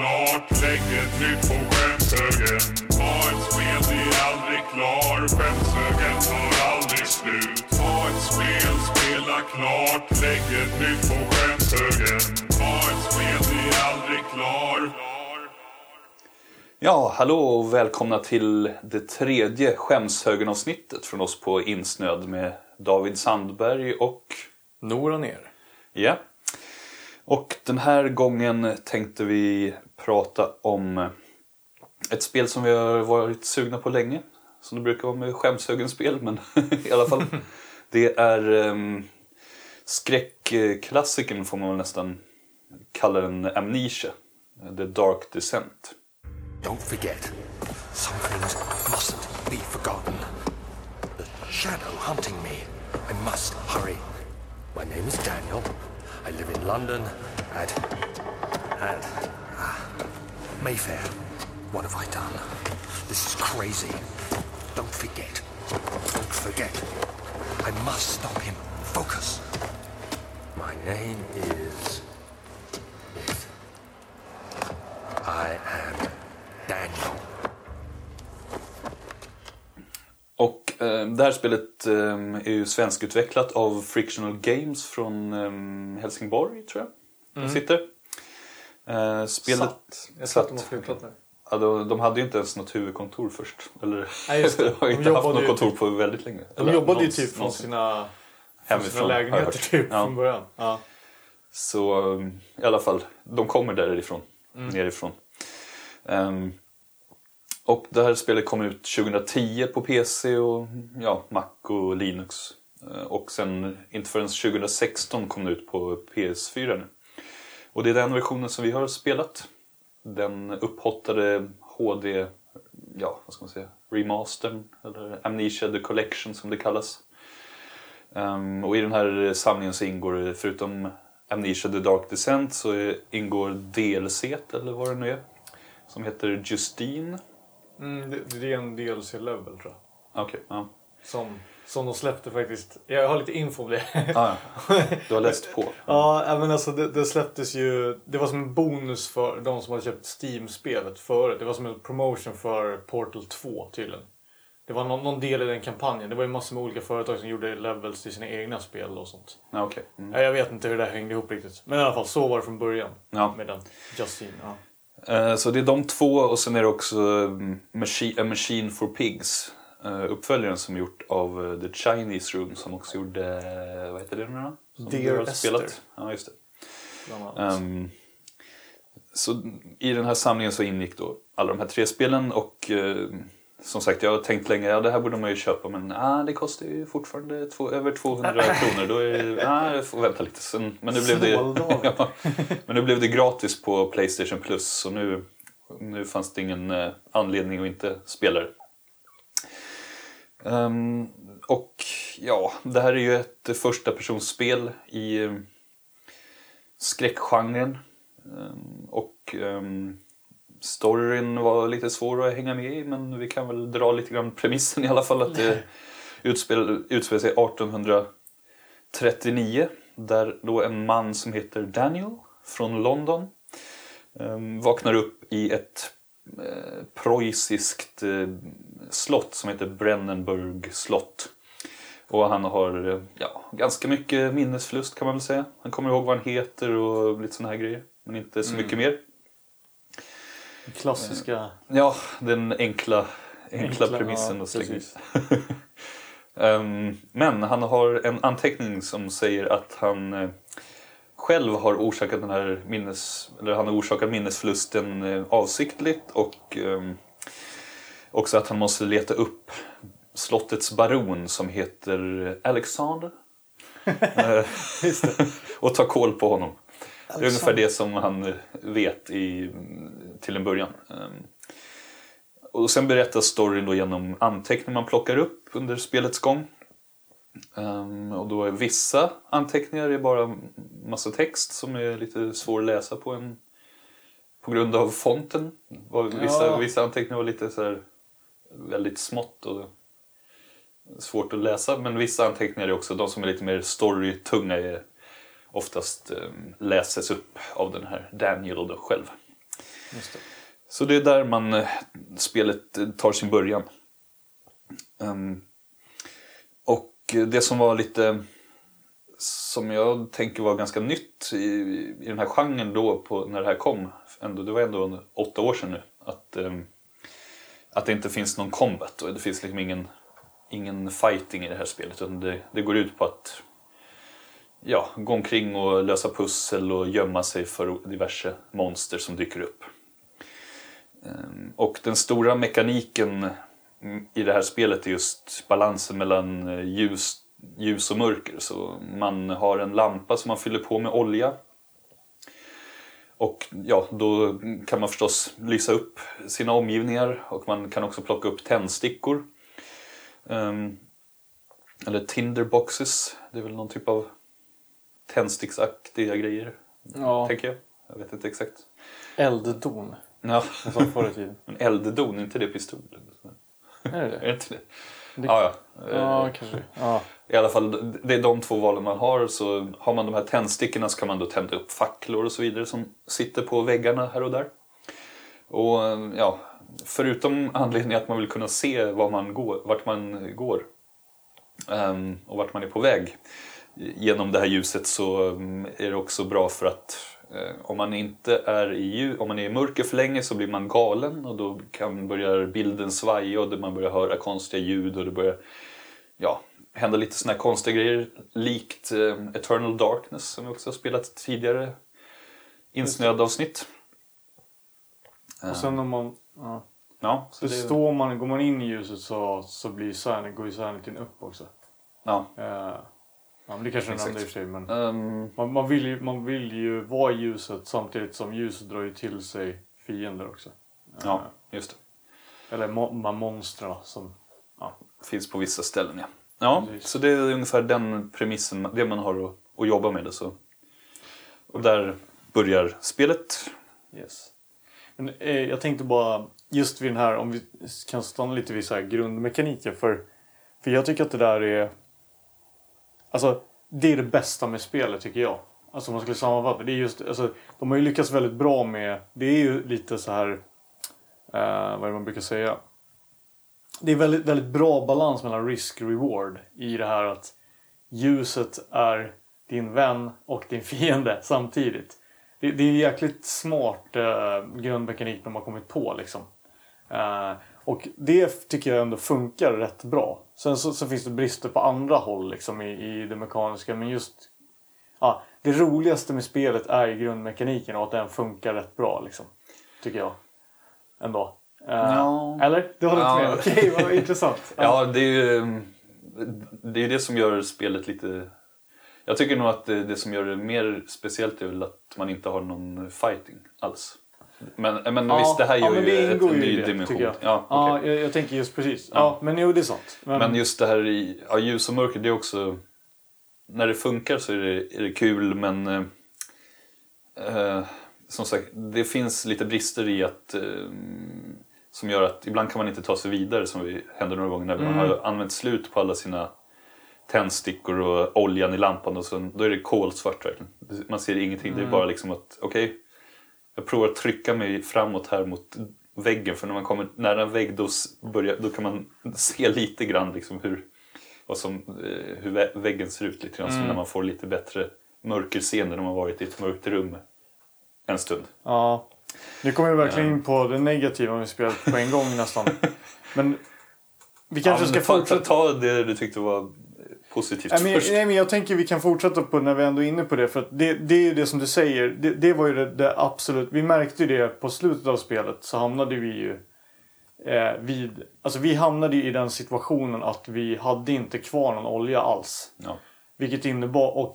klart, lägg ett nytt på skämshögen. Ta ett spel, det är aldrig klar. Skämshögen tar aldrig slut. Ta ett spel, spela klart, lägg ett nytt på skämshögen. Ta ett spel, det är aldrig klar. Ja, hallå och välkomna till det tredje skämshögen-avsnittet från oss på Insnöd med David Sandberg och... Nora ner. Ja. Och den här gången tänkte vi prata om ett spel som vi har varit sugna på länge. Som det brukar vara med skämshögen-spel, men i alla fall. Det är um, skräckklassikern får man väl nästan kalla den Amnesia. The Dark Descent. Don't forget, some things mustn't be forgotten. The shadow hunting me. I must hurry. My name is Daniel. I live in London at at ah, Mayfair. What have I done? This is crazy. Don't forget. Don't forget. I must stop him. Focus. My name is. is I am Daniel. Det här spelet eh, är ju svenskutvecklat av Frictional Games från eh, Helsingborg, tror jag. De sitter. Eh, spelet... Satt. Jag de har flyttat nu. Ja, de, de hade ju inte ens något huvudkontor först. Eller, Nej, just det. de har ju De inte haft något ju kontor typ- på väldigt länge. De Eller jobbade ju någonsin- typ från sina, från Hemifrån, sina lägenheter typ Ja. från början. Ja. Så eh, i alla fall, de kommer därifrån. Nerifrån. Ehm, och det här spelet kom ut 2010 på PC och ja, Mac och Linux. Eh, och sen inte förrän 2016 kom det ut på PS4 nu. Och det är den versionen som vi har spelat. Den upphottade HD, ja vad ska man säga, remastern eller Amnesia the Collection som det kallas. Um, och i den här samlingen så ingår det, förutom Amnesia the Dark Descent så ingår DLC eller vad det nu är. Som heter Justine. Mm, det, det är en DLC-level tror jag. Okej, ja. Som, som de släppte faktiskt. Jag har lite info om det. Ah, ja. Du har läst på. Ja, ja, men alltså det, det släpptes ju... Det var som en bonus för de som hade köpt Steam-spelet förut. Det var som en promotion för Portal 2 tydligen. Det var någon, någon del i den kampanjen. Det var ju massor med olika företag som gjorde levels till sina egna spel och sånt. Okej. Mm. Ja, Jag vet inte hur det där hängde ihop riktigt. Men i alla fall, så var det från början. Ja. Med den Justine. Ja. Eh, Så det är de två och sen är det också Machi- A Machine for Pigs. eh, Uppföljaren som är gjort av eh, The Chinese Room som också gjorde, eh, vad heter det nu då? Som Dear Esther. Ja, just det. Ehm, så i den här samlingen så ingick då alla de här tre spelen och eh, som sagt jag har tänkt länge, ja det här borde man ju köpa men ah, det kostar ju fortfarande två, över 200 kronor. Då är det, ah, jag får vänta lite. Sen, men, nu blev det, ja, men nu blev det gratis på Playstation Plus så nu, nu fanns det ingen eh, anledning att inte spela det. Ehm, och ja, det här är ju ett första personspel i eh, skräckgenren. Ehm, och um, storyn var lite svår att hänga med i men vi kan väl dra lite grann premissen i alla fall att det utspel, utspelar sig 1839 där då en man som heter Daniel från London um, vaknar upp i ett eh, preussiskt eh, slott som heter Brennenburg slott. Och han har ja, ganska mycket minnesförlust kan man väl säga. Han kommer ihåg vad han heter och lite såna här grejer. Men inte så mycket mer. Klassiska... Ja, den enkla, enkla, Enkla, premissen ja, precis. Ehm, Men han har en anteckning som säger att han eh, själv har orsakat den här minnes, eller han har orsakat minnesförlusten eh, avsiktligt och ehm, också att han måste leta upp slottets baron som heter Alexander. Eh, och ta koll på honom. Det är ungefär det som han vet i, till en början. Ehm, Och sen berättas storyn då genom anteckningar man plockar upp under spelets gång. Ehm, och då är vissa anteckningar är bara massa text som är lite svår att läsa på en på grund av fonten. Vissa, Ja. vissa anteckningar var lite så här väldigt smått och svårt att läsa. Men vissa anteckningar är också, de som är lite mer storytunga är oftast eh, läses upp av den här Daniel då själv. Det. Så det är där man eh, spelet eh, tar sin början. Ehm, och det som var lite som jag tänker var ganska nytt i, i den här genren då på, när det här kom. Ändå, det var ändå åtta år sedan nu. Att, ehm, att det inte finns någon combat och det finns liksom ingen, ingen fighting i det här spelet. Utan det, det går ut på att ja, gå omkring och lösa pussel och gömma sig för diverse monster som dyker upp. Ehm, och den stora mekaniken mm, i det här spelet är just balansen mellan eh, ljus, ljus och mörker. Så man har en lampa som man fyller på med olja. Och ja, då kan man förstås lysa upp sina omgivningar och man kan också plocka upp tändstickor. Ehm, eller tinderboxes, det är väl någon typ av tändsticksaktiga grejer, Ja, tänker jag. Jag vet inte exakt. elddon. Ja, sa förr i tiden. en elddon, är inte det pistol? Är det det? inte det? Det- Ja, ja. Ja, Eh, kanske. Ja. I alla fall, det är de två valen man har. Så har man de här tändstickorna så kan man då tända upp facklor och så vidare som sitter på väggarna här och där. Och ja, förutom anledningen att man vill kunna se var man går, vart man går ehm, och vart man är på väg genom det här ljuset så mm, är det också bra för att eh, om man inte är i, om man är i mörker för länge så blir man galen och då kan börjar bilden svaja och man börjar höra konstiga ljud och det börjar ja, hända lite såna här konstiga grejer likt eh, Eternal Darkness som vi också har spelat tidigare insnöade avsnitt. Och sen om man... Ja. Ja, så Så det, står man, går man in i ljuset så, så blir sanity, går ju sanityn upp också. ja. Eh, ja, men det kanske Exakt. nämnde i och för sig. Men Ehm, man, man, vill ju, man vill ju vara i ljuset samtidigt som ljuset drar ju till sig fiender också. ja, just det. Eller mo- monstren som... Ja. Finns på vissa ställen, ja. Ja, Precis. så det är ungefär den premissen, det man har att, att jobba med. Det, så. Och där börjar spelet. Yes. Men eh, jag tänkte bara, just vid den här, om vi kan stanna lite vid så här grundmekaniken. För, för jag tycker att det där är... Alltså, det är det bästa med spelet tycker jag. Alltså om man skulle sammanfatta. Det är just, alltså, de har ju lyckats väldigt bra med, det är ju lite så här, eh, vad är det man brukar säga? Det är väldigt, väldigt bra balans mellan risk och reward i det här att ljuset är din vän och din fiende samtidigt. Det, det är en jäkligt smart eh, grundmekanik de har kommit på liksom. Eh, och det tycker jag ändå funkar rätt bra. Sen så, så finns det brister på andra håll liksom i, i det mekaniska. Men just ja, det roligaste med spelet är ju grundmekaniken och att den funkar rätt bra liksom. Tycker jag. Ändå. Eh, Ja. Eller? Du håller inte Ja. med? Okej, vad intressant. Ja, det är ju det, är det som gör spelet lite... Jag tycker nog att det, det som gör det mer speciellt är väl att man inte har någon fighting alls. Men, men Ja, visst, det här ja, gör men ju en ny det, dimension. jag. Ja, Ja, okej. jag, jag tänker just precis. Ja. Ja. men jo, det är sant. Men, Men just det här i ja, ljus och mörker, det är också... När det funkar så är det, är det kul men... Eh, eh, som sagt, det finns lite brister i att... Eh, som gör att ibland kan man inte ta sig vidare som vi hände några gånger när man har använt slut på alla sina tändstickor och oljan i lampan och så, då är det kolsvart verkligen. Man ser ingenting, det är bara liksom att okej, jag provar att trycka mig framåt här mot väggen för när man kommer nära en vägg då, börjar, då kan man se lite grann liksom hur, vad som, eh, hur vä- väggen ser ut lite grann. Så när man får lite bättre mörkerseende när man varit i ett mörkt rum en stund. Ja. Nu kommer vi verkligen in på det negativa med spelet på en gång nästan. Men vi kanske ja, ska men ta, fortsätta. ta det du tyckte var positivt Nej men, först. nej men jag tänker vi kan fortsätta på när vi ändå är inne på det. För det, det är ju det som du säger. Det, det var ju det, det absolut. Vi märkte ju det på slutet av spelet så hamnade vi ju eh, vid. Alltså vi hamnade i den situationen att vi hade inte kvar någon olja alls. Ja. Vilket innebar och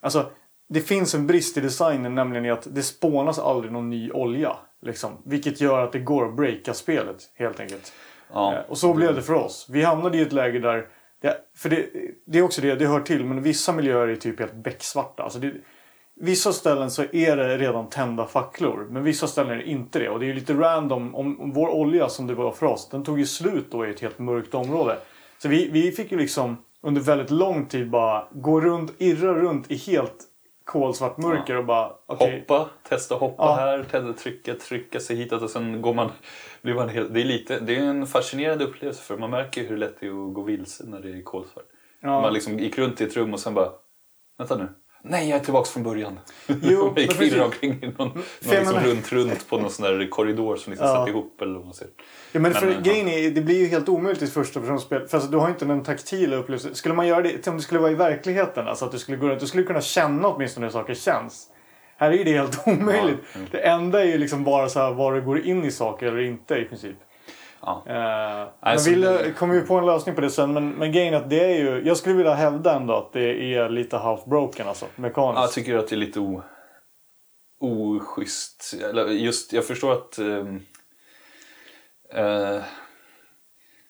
alltså det finns en brist i designen nämligen i att det spånas aldrig någon ny olja. Liksom, vilket gör att det går att breaka spelet helt enkelt. Ja. Eh, Och så blev det för oss. Vi hamnade i ett läge där, det, för det, det är också det, det hör till, men vissa miljöer är typ helt becksvarta. Alltså det, vissa ställen så är det redan tända facklor, men vissa ställen är det inte det. Och det är ju lite random, om, om vår olja som det var för oss, den tog ju slut då i ett helt mörkt område. Så vi, vi fick ju liksom under väldigt lång tid bara gå runt, irra runt i helt kolsvart mörker och bara okej. Hoppa, testa hoppa Ja. här, testa trycka, trycka sig hitåt och sen går man, blir man helt, det är lite, det är en fascinerande upplevelse för man märker ju hur lätt det är att gå vilse när det är kolsvart. Ja. Man liksom gick runt i ett rum och sen bara, vänta nu, nej jag är tillbaks från början. Jo, man gick virrar omkring i någon, någon liksom runt, runt på någon sån där korridor som liksom Ja. satt ihop eller vad man säger. Ja, men för Men, grejen är, det blir ju helt omöjligt i första personspel. För alltså, du har inte den taktila upplevelsen. Skulle man göra det, om det skulle vara i verkligheten, alltså att du skulle gå runt, du skulle kunna känna åtminstone hur saker känns. Här är ju det helt omöjligt. Ja, mm. Det enda är ju liksom bara så här var du går in i saker eller inte i princip. Ja. Uh, Alltså, vi det- lö- kommer ju på en lösning på det sen. Men, men grejen är att det är ju, jag skulle vilja hävda ändå att det är lite half broken alltså. Mekaniskt. Jag tycker att det är lite o, oschysst. Just, jag förstår att ehm, eh,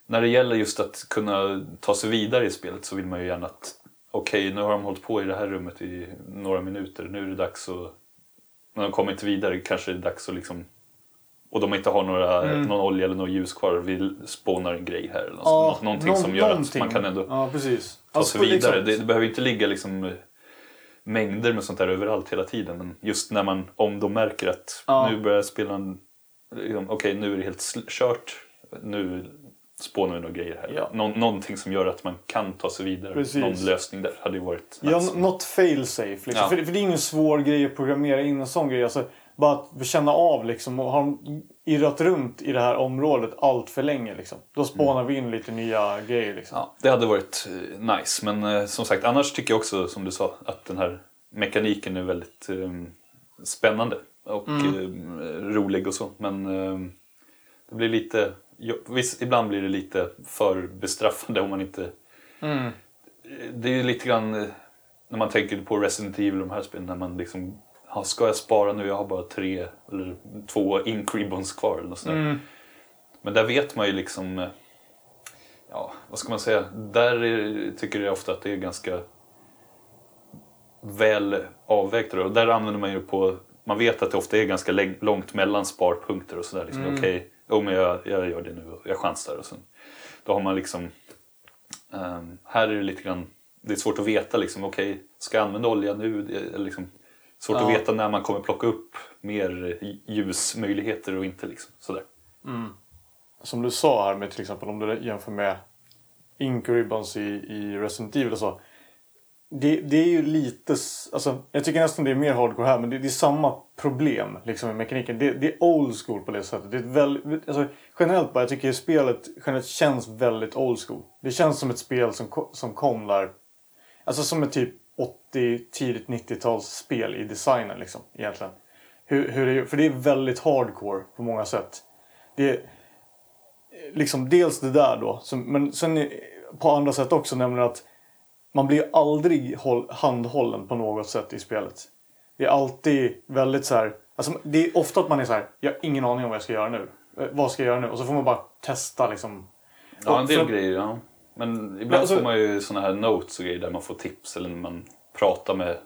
när det gäller just att kunna ta sig vidare i spelet så vill man ju gärna att okej, nu har de hållit på i det här rummet i några minuter. Nu är det dags att... När de kommer inte vidare kanske det är dags att liksom... Och de inte har några, Mm. någon olja eller något ljus kvar. Vi spånar en grej här. Eller något, Ja, någonting någon- som gör någonting. att man kan ändå Ja, precis. ta Alltså, sig vidare. liksom- Det, det behöver inte ligga liksom eh, mängder med sånt där överallt hela tiden. Men just när man, om de märker att Ja. nu börjar spelaren, liksom, okej nu är det helt kört. Nu spånar vi några grejer här. Ja. Nå- någonting som gör att man kan ta sig vidare. Precis. Någon lösning där hade ju varit Ja, nice. not fail safe. Liksom. Ja. För, för det är ingen svår grej att programmera in en sån grej. Alltså, bara att känna av liksom. Och har de irrat runt i det här området allt för länge liksom. Då spånar vi in lite nya grejer liksom. Ja, det hade varit eh, nice. Men eh, som sagt, annars tycker jag också som du sa att den här mekaniken är väldigt eh, spännande och Mm. eh, rolig och så. Men eh, det blir lite, visst, ibland blir det lite för bestraffande om man inte... Mm. Eh, Det är ju lite grann eh, när man tänker på Resident Evil och de här spelen när man liksom ska jag spara nu? Jag har bara tre eller två ink ribbons kvar eller sånt. Mm. Men där vet man ju liksom eh, ja, vad ska man säga? Där är, tycker jag ofta att det är ganska väl avvägt. Och där använder man ju på, man vet att det ofta är ganska långt mellan sparpunkter och sådär. Liksom, Okej, jo men jag, jag gör det nu och jag chansar. Och sen, då har man liksom, ehm, här är det lite grann, det är svårt att veta liksom, okej, ska jag använda olja nu? Det är liksom, svårt Ja. att veta när man kommer plocka upp mer ljusmöjligheter och inte. Liksom, sådär. Som du sa här med till exempel om du jämför med Ink Ribbons i, i Resident Evil och så. Det, det är ju lite, alltså jag tycker nästan det är mer hardcore här men det, det är samma problem liksom i mekaniken. Det, det är old school på det sättet. Det är väl, alltså, generellt bara, jag tycker spelet generellt känns väldigt old school. Det känns som ett spel som, som kom där, alltså som ett typ 80, tidigt 90-tals spel i designen liksom egentligen. Hur, hur det, för det är väldigt hardcore på många sätt. Det är, liksom dels det där då. Som, men sen på andra sätt också nämligen att man blir aldrig håll, handhållen på något sätt i spelet. Det är alltid väldigt så här. Alltså det är ofta att man är så här. Jag har ingen aning om vad jag ska göra nu. Eh, Vad ska jag göra nu? Och så får man bara testa liksom. Ja, en del för- grejer. Ja. Men ibland alltså- får man ju såna här notes och grejer där man får tips eller när man pratar med,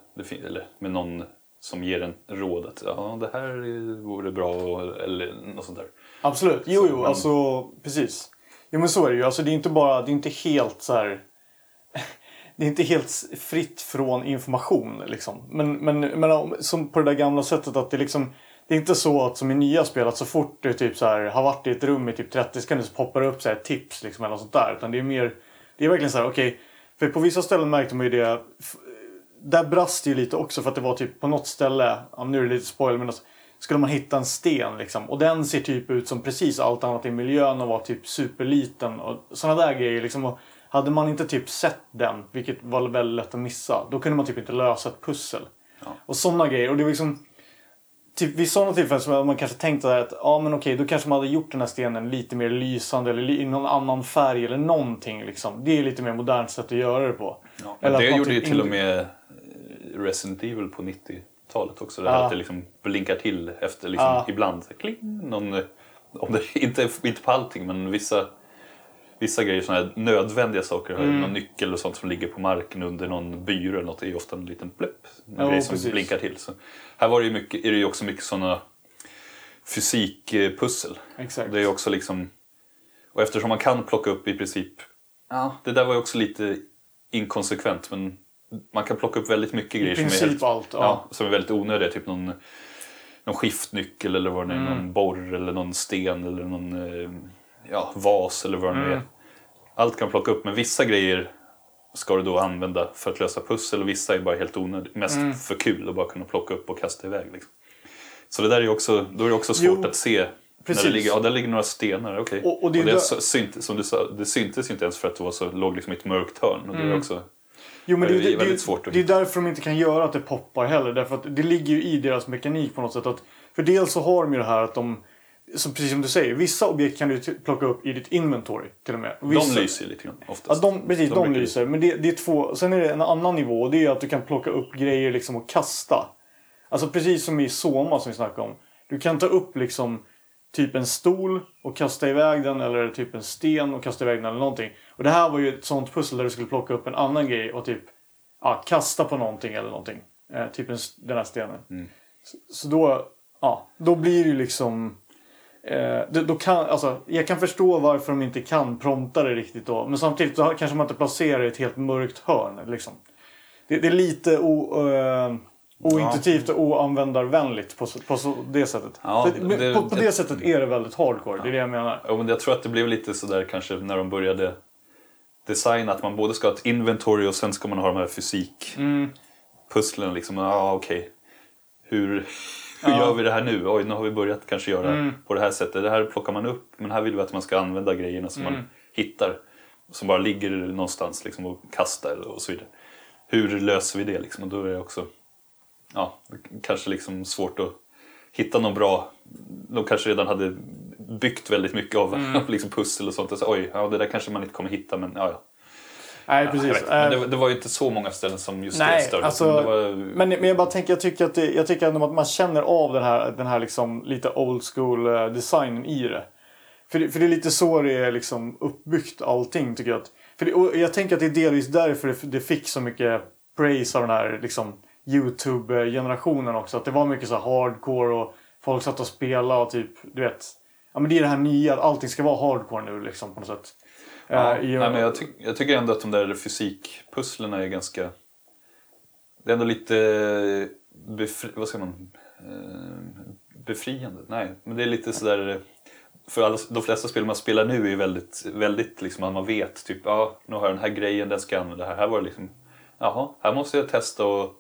eller med någon som ger en råd att ja, det här vore bra eller något sånt där. Absolut. Jo, Så, jo, men- alltså precis. Jo, men så är det ju. Alltså det är inte bara, det är inte helt så här. Det är inte helt fritt från information liksom. Men, men, men som på det där gamla sättet att det liksom. Det är inte så att som i nya spel att så fort du typ så här har varit i ett rum i typ 30 sekunder så poppar det upp så här tips liksom eller något sånt där. Utan det är mer. Det är verkligen så här, okej. okay, för på vissa ställen märkte man ju det. Där brast det ju lite också för att det var typ på något ställe. Ja, nu är det lite spoil men alltså, skulle man hitta en sten liksom. Och den ser typ ut som precis allt annat i miljön och var typ superliten. Och sådana där grejer liksom. Och hade man inte typ sett den, vilket var väldigt lätt att missa. Då kunde man typ inte lösa ett pussel. Och sådana grejer. Och det var liksom. Typ vid sådana tillfällen som man kanske tänkte att ja men okej då kanske man hade gjort den här stenen lite mer lysande eller i någon annan färg eller någonting liksom. Det är lite mer modernt sätt att göra det på. Ja, Eller det gjorde ju typ till och med eh, Resident Evil på 90-talet också. Det här Ja. att det liksom blinkar till efter liksom Ja. ibland. så Kling, någon, om det, inte, inte på allting men vissa, vissa grejer, såna här nödvändiga saker. Mm. Någon nyckel och sånt som ligger på marken under någon byrå eller något. Är ofta en liten plupp. En Ja, grej som precis. blinkar till. Så här var det mycket, är det ju också mycket sådana fysikpussel. Exakt. Det är också liksom... Och eftersom man kan plocka upp i princip... Ja, det där var ju också lite inkonsekvent men man kan plocka upp väldigt mycket grejer som är, helt, allt, ja. ja, som är väldigt onödiga. Typ någon, någon skiftnyckel eller vad det är, Mm. någon borr eller någon sten eller någon eh, ja, vas eller vad det nu Mm. är. Allt kan plocka upp men vissa grejer ska du då använda för att lösa pussel och vissa är bara helt onödigt. Mest Mm. för kul att bara kunna plocka upp och kasta iväg. Liksom. Så det där är också, då är det också svårt Jo, att se. precis. När det ligger, ja, där ligger några stenar, okej. Och- och det är det, där- synt, som du sa, det syntes inte ens för att det var så, låg liksom i ett mörkt hörn. Och det är också, Jo, men det, Det är det, väldigt det, svårt att det är därför de inte kan göra att det poppar heller. Därför att det ligger ju i deras mekanik på något sätt. Att, för dels så har de ju det här att de, som, precis som du säger, vissa objekt kan du plocka upp i ditt inventory till och med. Vissa, de lyser lite grann Ja, oftast. de, precis, de, brukar- lyser. Men det, det är två. Sen är det en annan nivå och det är att du kan plocka upp grejer liksom och kasta. Alltså precis som i Soma som vi snackade om. Du kan ta upp liksom typ en stol och kasta iväg den eller typ en sten och kasta iväg den eller någonting. Och det här var ju ett sånt pussel där du skulle plocka upp en annan grej och typ ja, kasta på någonting eller någonting. Eh, typ en, den här stenen. Så, så då, ja, då blir det ju liksom Eh, då, kan, alltså, jag kan förstå varför de inte kan prompta det riktigt då. Men samtidigt så kanske man inte placerar det i ett helt mörkt hörn. Liksom. Det, det är lite o, eh, ointuitivt och oanvändarvänligt på, på så, det sättet. Ja, det- på, på det sättet är det väldigt hardcore. Det är det jag menar. Ja, men jag tror att det blev lite sådär kanske när de började designa att man både ska ha ett inventory och sen ska man ha de här fysikpusslen. Liksom. Ja, okej. Hur, hur gör vi det här nu? Oj, nu har vi börjat kanske göra på det här sättet. Det här plockar man upp, men här vill vi att man ska använda grejerna som man hittar. Som bara ligger någonstans liksom, och kastar och så vidare. Hur löser vi det? Liksom? Och då är det också ja, kanske liksom svårt att hitta någon bra... De kanske redan hade byggt väldigt mycket av Mm. liksom pussel och sånt. Och så, Oj, ja, det där kanske man inte kommer hitta men ja, ja. Nej, precis. vet, men Eh, det, det var ju inte så många ställen som just det Nej, störde. alltså, Men det var, men, men jag bara tänker, jag tycker, att det, jag tycker ändå att man känner av den här, den här liksom lite old school eh, designen i det. För, det. för det är lite så det är liksom uppbyggt allting tycker jag. Att, för det, och jag tänker att det är delvis därför det, det fick så mycket praise av den här liksom, YouTube-generationen också. Att det var mycket så hardcore och folk satt och spelade och typ, du vet. Ja men det är det här nya, allting ska vara hardcore nu liksom på något sätt. Ja, i- nej, men jag, tyck, jag tycker ändå att de där fysikpusslen är ganska... Det är ändå lite befri, vad säger man? Eh, befriande? Nej, men det är lite sådär... För alla, de flesta spel man spelar nu är väldigt, väldigt liksom att man vet typ, ja nu har jag den här grejen, den ska jag använda här. Här var det liksom, jaha, här måste jag testa och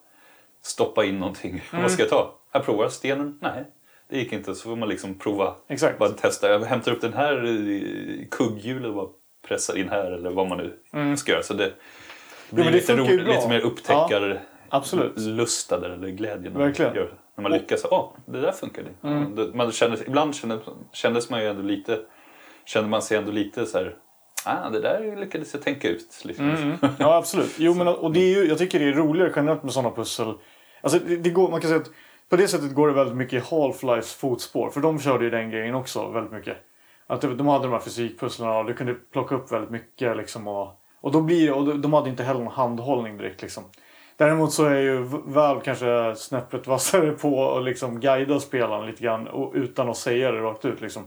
stoppa in någonting. Vad ska jag ta? Jag provar stenen? Nej, det gick inte. Så får man liksom prova, Exakt. bara testa. Jag hämtar upp den här kugghjulet och bara pressar in här eller vad man nu ska göra. Så det blir men det lite, funkar ju ro, bra. lite mer upptäckar absolut. lusta där, eller glädjen. när man. Gör, när man lyckas. Ja, det där funkade. Mm. Det- Man känner, ibland kändes, kändes man ju ändå lite, kände man sig ändå lite så här, ah, det där lyckades jag tänka ut. Liksom. Mm. Ja, absolut. Jo, men, och det är ju, jag tycker det är roligare generellt med sådana pussel. Alltså, det, det går, man kan säga att på det sättet går det väldigt mycket i Half-Lifes fotspår. För de körde ju den grejen också väldigt mycket. Att typ, de, hade de här fysikpusslarna och du kunde plocka upp väldigt mycket. Liksom, och, och, då blir, och de- hade inte heller någon handhållning direkt. Liksom. Däremot så är ju Valve kanske snäppet vassare på att liksom guida spelarna lite grann och, utan att säga det rakt ut. Liksom.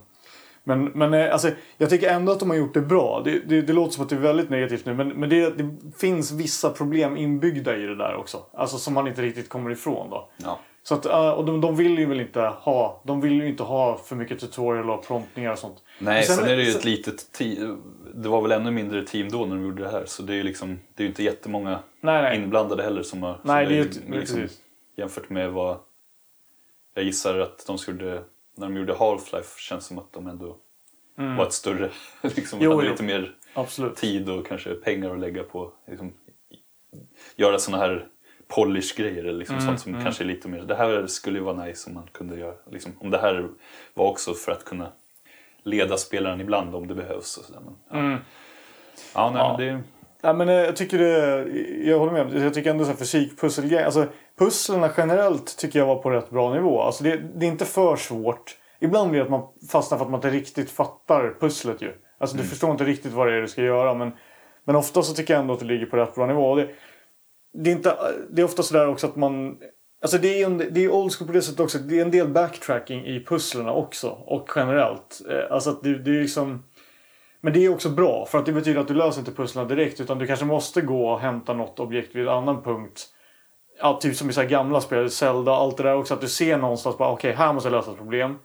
Men, men eh, alltså, jag tycker ändå att de har gjort det bra. Det, det, det låter som att det är väldigt negativt nu. Men, men det, det finns vissa problem inbyggda i det där också. Alltså som man inte riktigt kommer ifrån då. Ja. Så att, och de, de vill ju väl inte ha, de vill ju inte ha för mycket tutorial och promptningar och sånt. Nej, Men sen, är det ju sen- ett litet team. Det var väl ännu mindre team då när de gjorde det här. Så det är ju liksom, det är inte jättemånga Nej, nej. inblandade heller som har... Nej, det är ju liksom. Jämfört med vad jag gissar att de skulle... När de gjorde Half-Life känns som att de ändå var ett större... Liksom, Mm. Jo, hade jo. lite mer Absolut. tid och kanske pengar att lägga på liksom, göra såna här polish-grejer eller liksom Mm, sånt som kanske är lite mer... Det här skulle ju vara nice om man kunde göra. Liksom, om det här var också för att kunna leda spelaren ibland om det behövs. Och sådär. Men, ja. Mm. Ja, nej, Ja. men det... Nej, men eh, jag tycker det, jag håller med. Jag tycker ändå så här fysikpusselgrejer. Alltså pusslerna generellt tycker jag var på rätt bra nivå. Alltså det, det är inte för svårt. Ibland blir det att man fastnar för att man inte riktigt fattar pusslet ju. Alltså du förstår inte riktigt vad det är du ska göra. Men, men ofta så tycker jag ändå att det ligger på rätt bra nivå. Och det, det, är inte, det är ofta sådär också att man... Alltså det är ju en, det är old school på det sättet också. Det är en del backtracking i pusslerna också. Och generellt. Eh, alltså att det, det är liksom... Men det är också bra för att det betyder att du löser inte pusslen direkt utan du kanske måste gå och hämta något objekt vid en annan punkt. Ja, typ som i så här gamla spel, Zelda, allt det där också. Att du ser någonstans bara okej, här måste jag lösa ett problem.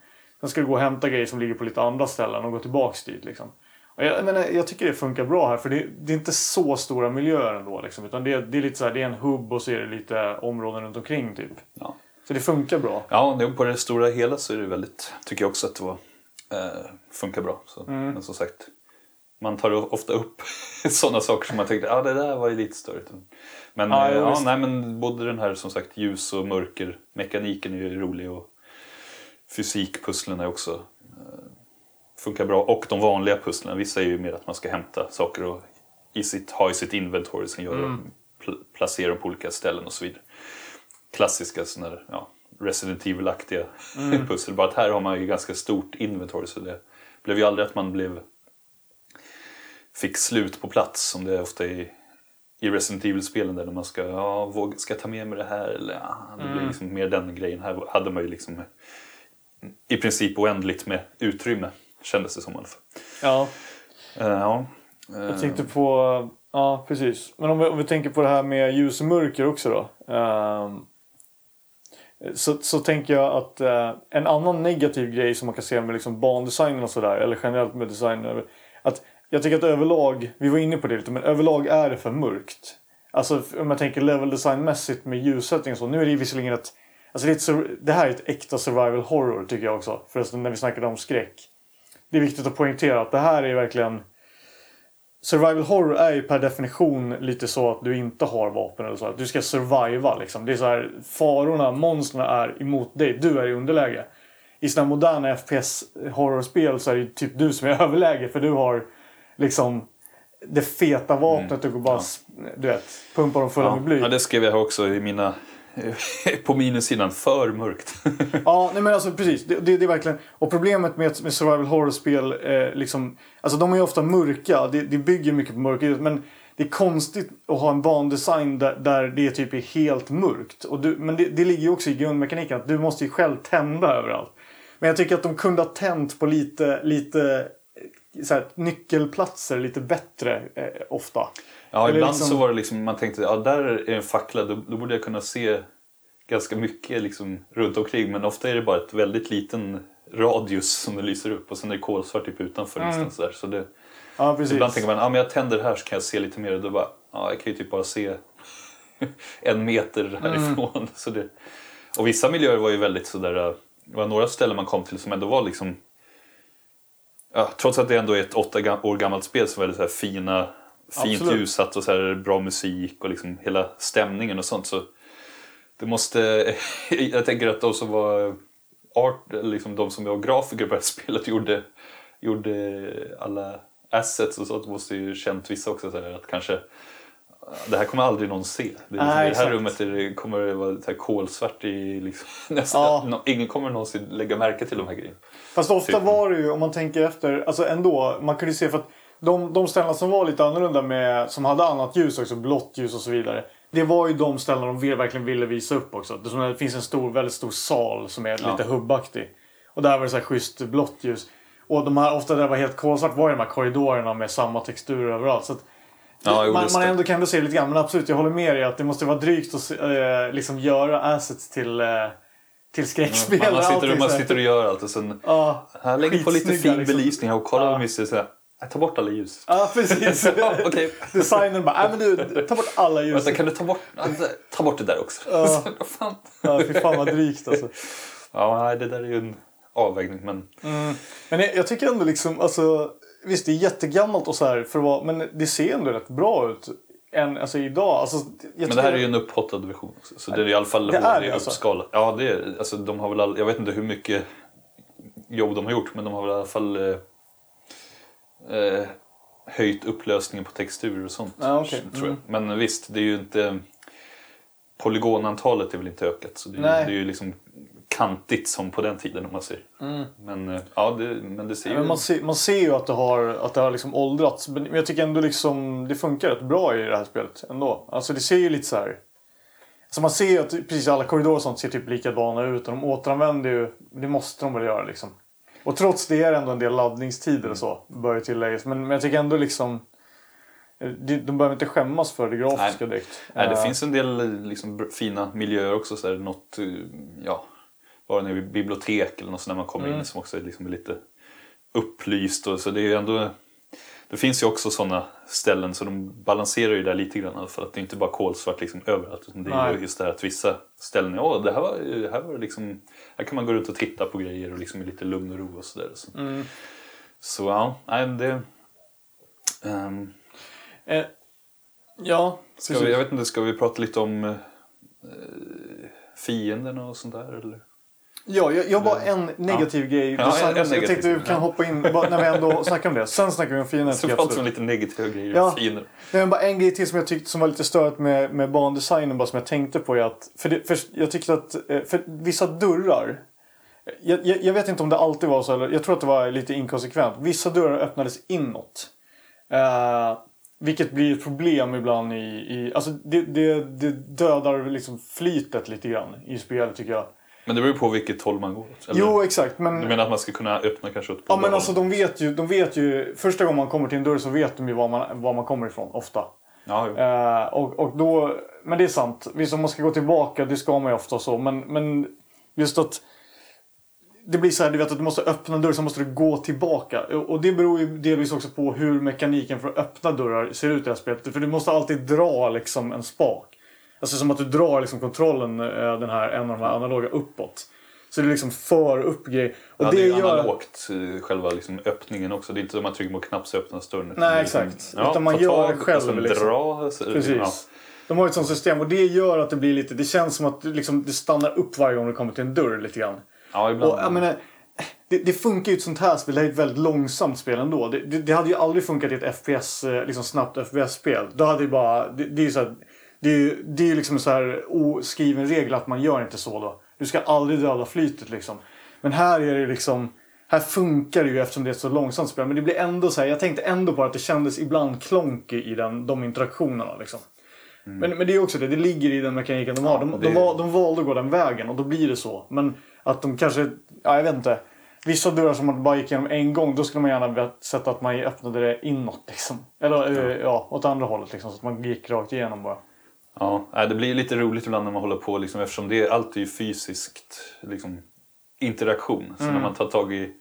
Sen ska du gå och hämta grejer som ligger på lite andra ställen och gå tillbaks dit liksom. Jag, menar, jag tycker det funkar bra här för det, det är inte så stora miljöer ändå liksom. Utan det, det är lite så här, det är en hubb och så är det lite områden runt omkring typ. Ja. Så det funkar bra. Ja, på det stora hela så är det väldigt, tycker jag också att det var, eh, funkar bra. Så, Men som sagt, man tar ofta upp sådana saker som man tänkte, ah, det där var ju lite störigt. Men, Ja, ja, jo, ja, nej, men både den här som sagt ljus och mörker mekaniken är ju rolig och fysikpusslen är också eh, funkar bra. Och de vanliga pusslen, vissa är ju mer att man ska hämta saker och i sitt, ha i sitt inventory, sen göra, pl- placera dem på olika ställen och så vidare. Klassiska sådana där, ja, Resident Evil-aktiga pussel. Bara att här har man ju ganska stort inventory så det blev ju aldrig att man blev fick slut på plats som det är ofta i, i Resident Evil-spelen där man ska, ja, våga, ska jag ta med mig det här eller ja, det blir liksom mer den grejen. Här hade man ju liksom i princip oändligt med utrymme kändes det som i alla fall. Ja. Eh, ja. Eh, Jag tänkte på... Ja, precis. Men om vi, om vi tänker på det här med ljus och mörker också då. Ehm, så, så tänker jag att eh, en annan negativ grej som man kan se med liksom bandesignen och sådär, eller generellt med design. Att jag tycker att överlag, vi var inne på det lite, men överlag är det för mörkt. Alltså om jag tänker level designmässigt med ljussättning och så. Nu är det visserligen ett... Alltså det, ett, det här är ett äkta survival horror tycker jag också. Förresten när vi snackade om skräck. Det är viktigt att poängtera att det här är verkligen... Survival horror är ju per definition lite så att du inte har vapen eller så. Att du ska surviva liksom. Det är så här, farorna, monstren är emot dig. Du är i underläge. I sådana moderna FPS horrorspel så är det typ du som är i överläge för du har liksom det feta vapnet och går bara s- du vet, pumpar dem fulla med bly. Mm. ja, det skrev jag också i mina på minussidan, för mörkt. Ja, nej men alltså precis. Det, det, det är verkligen... Och problemet med, med survival horror-spel, eh, liksom... Alltså de är ju ofta mörka. Det, det bygger mycket på mörker. Men det är konstigt att ha en bandesign där, där det typ är helt mörkt. Och du, men det, det ligger ju också i grundmekaniken att du måste ju själv tända överallt. Men jag tycker att de kunde ha tänt på lite, lite eh, så här, nyckelplatser lite bättre eh, ofta. Ja, Eller ibland liksom- så var det liksom, man tänkte, ja där är en fackla, då, då borde jag kunna se ganska mycket liksom runt omkring. Men ofta är det bara ett väldigt liten radius som det lyser upp och sen är det kolsvart typ utanför nästan sådär. Så det, Ja, ibland tänker man, ja men jag tänder här så kan jag se lite mer och då bara, ja jag kan ju typ bara se en meter härifrån. Så det, och vissa miljöer var ju väldigt sådär, äh, det var några ställen man kom till som ändå var liksom Ja, trots att det ändå är ett åtta år gammalt spel så var det så fina, fint Absolut. ljussatt och så här bra musik och liksom hela stämningen och sånt. Så det måste, jag tänker att de som var art, liksom de som var grafiker på det här spelet gjorde, gjorde alla assets och sånt måste ju känt vissa också så här, att kanske det här kommer aldrig någon se. Det, I det här rummet är det, kommer det vara så här kolsvart i liksom, nästan. Nå- Ingen kommer någonsin lägga märke till de här grejerna. Fast ofta Typ. var det ju, om man tänker efter, alltså ändå. Man kunde se för att de, de ställena som var lite annorlunda med, som hade annat ljus också, blått ljus och så vidare. Det var ju de ställena de verkligen ville visa upp också. Det, finns en stor, väldigt stor sal som är lite hubbaktig. Och där var det så här schysst blått ljus. Och de här, ofta där det var helt kolsvart var ju de här korridorerna med samma textur överallt. Så att Ja, man, man ändå kan ändå se lite grann. Men absolut, jag håller med dig att det måste vara drygt att eh, liksom göra assets till, eh, till skräckspel. Man, man, sitter, och, man sitter och gör allt och sen Ja, här lägger på lite fin liksom. belysning och kolla Ja. mysigt. Så här, "Nej, Ta bort alla ljus. Ja, precis. Ja, okej. Designern bara, nej men du, ta bort alla ljus. Vänta, kan du ta bort, ta bort det där också? Ja. Vad fan? Ja, fy fan vad drygt alltså. Ja, det där är ju en avvägning. Men Men jag, jag tycker ändå liksom, alltså, visst det är jättegammalt och så här för vara, men det ser ändå rätt bra ut. Än, alltså idag. Alltså, Men det här är ju en upphottad version också. Så det är i alla fall Det är det alltså? uppskalat. Ja, det är, alltså, de har väl all, jag vet inte hur mycket jobb de har gjort men de har väl i alla fall eh, höjt upplösningen på texturer och sånt. Ja, okej. tror jag. Mm. Men visst, det är ju inte... Polygonantalet är väl inte ökat så det det är ju liksom kantigt som på den tiden om man säger. Men, eh, ja, det, men det ser ju... Mm. Men man, ser, man ser ju att det har, att det har liksom åldrats. Men jag tycker ändå liksom det funkar rätt bra i det här spelet ändå. Alltså det ser ju lite så här. Alltså man ser ju att precis alla korridorer och sånt ser typ likadana ut. Och de återanvänder ju, det måste de väl göra liksom. Och trots det är det ändå en del laddningstider och så. Bör ju tilläggas. Men, men jag tycker ändå liksom... eh, de, behöver inte skämmas för det grafiska Nej. direkt. Nej, det Eh, finns en del liksom, fina miljöer också. Så här, något, eh, ja, bara när bibliotek eller något sånt där man kommer Mm. in som också är liksom lite upplyst. Och, så det är ändå... Det finns ju också sådana ställen så de balanserar ju där lite grann för att det är inte bara kolsvart liksom överallt. Utan det är Nej. ju just det här att vissa ställen, ja det här var, det här var liksom, här kan man gå runt och titta på grejer och liksom i lite lugn och ro och sådär. Så, Mm. så ja, nej, det... ehm, eh, ja, ska precis. vi, jag vet inte, ska vi prata lite om eh, fienderna och sånt där eller? Ja, jag, jag har bara en negativ grej. Ja, en- Design- en jag negativ. tänkte vi kan Ja. hoppa in bara när vi ändå snackar om det. Sen snackar vi om fienden. Så jag pratar vi om lite negativa grejer Ja. fiender. Nej, men bara en grej till som jag tyckte som var lite stört med, med bandesignen bara som jag tänkte på är att för, det, för jag tyckte att eh, för vissa dörrar jag, jag, jag vet inte om det alltid var så eller jag tror att det var lite inkonsekvent. Vissa dörrar öppnades inåt. Eh, vilket blir ett problem ibland i... i alltså det, det, det dödar liksom flytet lite grann i spelet tycker jag. Men det beror ju på vilket håll man går åt. eller? Jo exakt men... Du menar att man ska kunna öppna kanske åt Ja båda men alltså de vet ju, de vet ju, första gången man kommer till en dörr så vet de ju var man, var man kommer ifrån ofta. Ja. Eh, och, och då, men det är sant, visst om man ska gå tillbaka, det ska man ju ofta så, men, men just att det blir så här, du vet att du måste öppna en dörr så måste du gå tillbaka. Och och det beror ju delvis också på hur mekaniken för att öppna dörrar ser ut i det här spelet. För du måste alltid dra liksom en spak. Alltså som att du drar liksom kontrollen, eh, den här, en av de här analoga uppåt. Så det är liksom för upp grejer. Och ja, det, det är ju gör... analogt, eh, själva liksom öppningen också. Det är inte så att man trycker på en knapp så öppnas dörren. Nej, liksom- exakt. Utan man gör det själv, sen liksom. dra. Så, Precis. Ja. De har ju ett sånt system och det gör att det blir lite, det känns som att det liksom, det stannar upp varje gång du kommer till en dörr lite grann. Ja, ibland. Och jag menar, det, det funkar ju ett sånt här spel, det är ett väldigt långsamt spel ändå. Det, det, det hade ju aldrig funkat i ett FPS, eh, liksom snabbt FPS-spel. Då hade det bara, det, det är ju så här, det är ju det är liksom en så här oskriven regel att man gör inte så då. Du ska aldrig döda flytet liksom. Men här är det liksom, här funkar det ju eftersom det är ett så långsamt spel. Men det blir ändå så här, jag tänkte ändå på att det kändes ibland klonky i den, de interaktionerna liksom. Men, men det är också det, det ligger i den mekaniken de har. De, det- de, de valde att gå den vägen och då blir det så. Men att de kanske, ja jag vet inte. Vissa dörrar som man bara gick igenom en gång, då skulle man gärna sätta att man öppnade det inåt liksom. Eller ja, ja åt andra hållet liksom. Så att man gick rakt igenom bara. Ja, nej, det blir lite roligt ibland när man håller på liksom, eftersom det är alltid fysiskt liksom, interaktion. Så Mm. när man tar tag i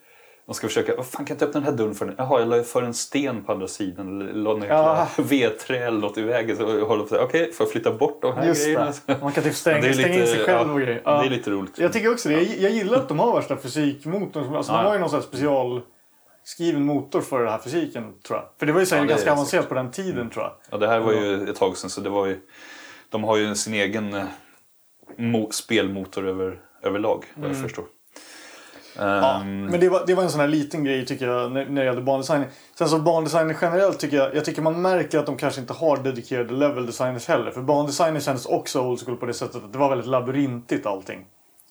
man ska försöka, vad fan kan jag inte öppna den här dörren för? Jaha, jag la för en sten på andra sidan. Eller la ner Ja. vedträ eller något i vägen. Så jag håller på så här, okej, får jag flytta bort de här Just grejerna? det. Man kan typ stänga, stänga in sig själv ja, och grejer. Ja. Det är lite roligt. Jag tycker också det. Jag, jag gillar att de har värsta fysikmotorn. Alltså, Ja. De har ju någon sån här specialskriven motor för den här fysiken tror jag. För det var ju så här Ja, ganska avancerat på den tiden tror jag. Ja, det här var ju ett tag sedan så det var ju, de har ju sin egen eh, mo- spelmotor över, överlag vad jag förstår. Mm. Ja, Ehm, men det var, det var en sån här liten grej tycker jag när, när det gällde bandesign. Sen så bandesign generellt tycker jag, jag tycker man märker att de kanske inte har dedikerade level designers heller. För bandesignen kändes också old school på det sättet att det var väldigt labyrintigt allting.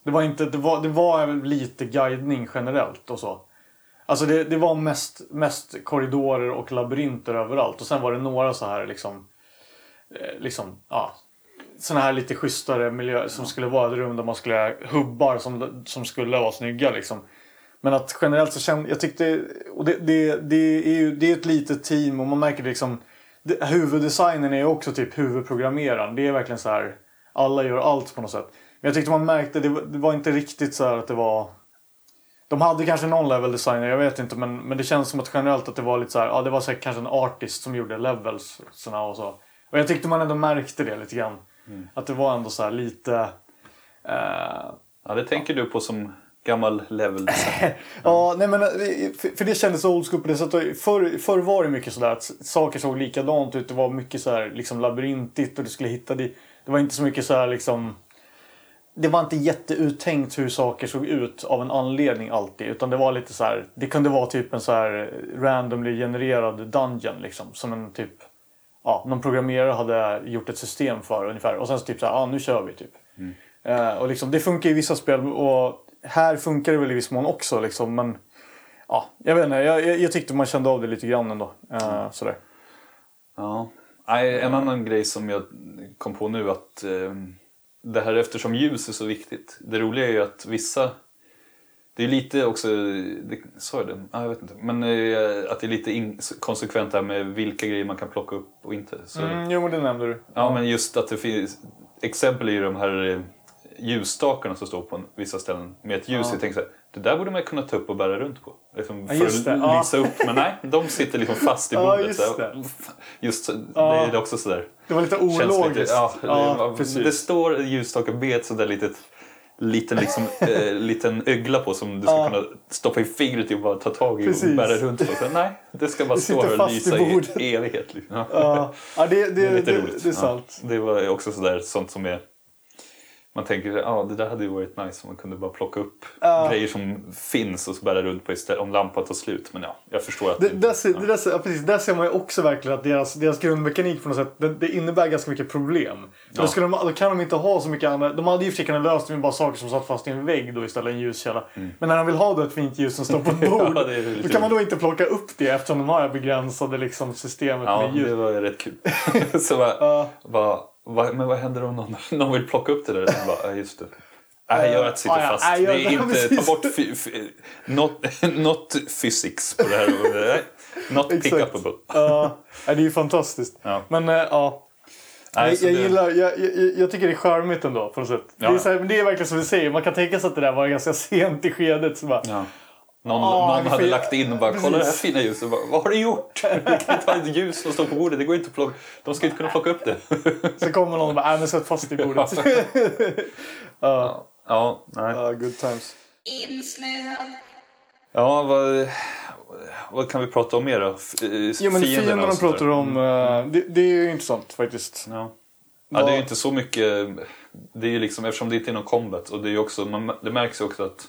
Det var, inte, det var, det var lite guidning generellt och så. Alltså det, det var mest, mest korridorer och labyrinter överallt. Och sen var det några så här liksom, eh, liksom ja, såna här lite schysstare miljöer som skulle vara ett rum där man skulle hubbar som, som skulle vara snygga liksom. Men att generellt så kände jag tyckte, och det, det, det är ju det är ett litet team och man märker det liksom, det, huvuddesignen är också typ huvudprogrammeraren. Det är verkligen så här, alla gör allt på något sätt. Men jag tyckte man märkte, det, var- det var inte riktigt så att det var de hade kanske någon level designer, jag vet inte. Men, men det känns som att generellt att det var lite så här, ja det var säkert kanske en artist som gjorde levels. Och så. Och jag tyckte man ändå märkte det lite grann. Att det var ändå så här lite... eh, ja, det tänker du på som gammal level design. Ja, nej men eh, för, för det kändes old school på det sättet. Förr, förr var det mycket sådär att saker såg likadant ut. Det var mycket så här liksom labyrintigt och du skulle hitta det. Det var inte så mycket så här liksom... Det var inte jätteuttänkt hur saker såg ut av en anledning alltid. Utan det var lite så här. Det kunde vara typ en så här randomly genererad dungeon liksom. Som en typ... Ja, någon programmerare hade gjort ett system för ungefär. Och sen så typ så här, ja nu kör vi typ. Eh, och liksom, det funkar i vissa spel och här funkar det väl i viss mån också liksom. Men ja, jag vet inte. Jag, jag, jag tyckte man kände av det lite grann ändå. Eh, sådär. Ja. En annan grej som jag kom på nu att eh, det här eftersom ljus är så viktigt. Det roliga är ju att vissa Det är lite också, det, sa jag det? Ah, jag vet inte. Men eh, att det är lite in, konsekvent där med vilka grejer man kan plocka upp och inte. Så, Mm, jo, men det nämnde du. Ja, men just att det finns... Exempel är ju de här eh, ljusstakarna som står på vissa ställen med ett ljus. Jag tänker så här, det där borde man kunna ta upp och bära runt på. Liksom för just det, att ja. lysa upp. Men nej, de sitter liksom fast i Ja, bordet. just så här. det. Just Ja. det är också sådär. Det var lite ologiskt. lite, ja, ja, det, det står ljusstakar med ett sådär litet liten, liksom, eh, liten ögla på som du ska Ja. kunna stoppa i fingret i och bara ta tag i Precis. och bära runt på. Så, nej, det ska bara stå här och i lysa bordet. i evighet. Liksom. Ja. Ja, ja det, det, Det är lite det, roligt. det är sant. Ja, det var också sådär sånt som är... Man tänker ja ah, det där hade ju varit nice om man kunde bara plocka upp Ja. grejer som finns och så bära runt på istället om lampan tar slut. Men ja, jag förstår att Det, där, ser, det där, ser, ja, precis, där ser man ju också verkligen att deras, deras grundmekanik på något sätt det, det innebär ganska mycket problem. För Då, skulle de, då kan de inte ha så mycket annat. De hade ju i och för sig kunnat lösa det med bara saker som satt fast i en vägg då istället, en ljuskälla. Men när de vill ha då ett fint ljus som står på ett bord. Mm. Ja, det då kan man då inte plocka upp det eftersom de har det begränsade liksom, systemet Ja, med ljus. det var rätt kul. så bara, Ja. bara, men vad händer om någon, någon vill plocka upp det där? Så bara, ja, just det. Nej, gör att det sitter ja, fast. det är inte, ta bort not, not physics på det här. Not pick Exakt. upable. Ja, det är ju fantastiskt. Ja. Men eh, ja. Nej, jag, jag, gillar, jag, jag, jag tycker det är charmigt ändå på något sätt. Ja, det, är här, det är verkligen som du säger, man kan tänka sig att det där var ganska sent i skedet. Så bara, Ja. Någon, Ah, någon hade lagt in och bara kolla det här fina ljuset. Bara, Vad har du gjort? Du kan inte ha ett ljus som står på bordet. Det går inte att plocka. De ska inte kunna plocka upp det. Så kommer någon och bara, äh, men sätt fast i bordet. ja, Ja, nej. ja, good times. Ja, vad, vad kan vi prata om mer då? F- eh, Jo men fienderna sånt pratar om, eh, det, det är ju intressant faktiskt. Ja. ja, det är ju inte så mycket. Det är ju liksom, eftersom det inte är någon combat. Och det, är ju också, man, det märks ju också att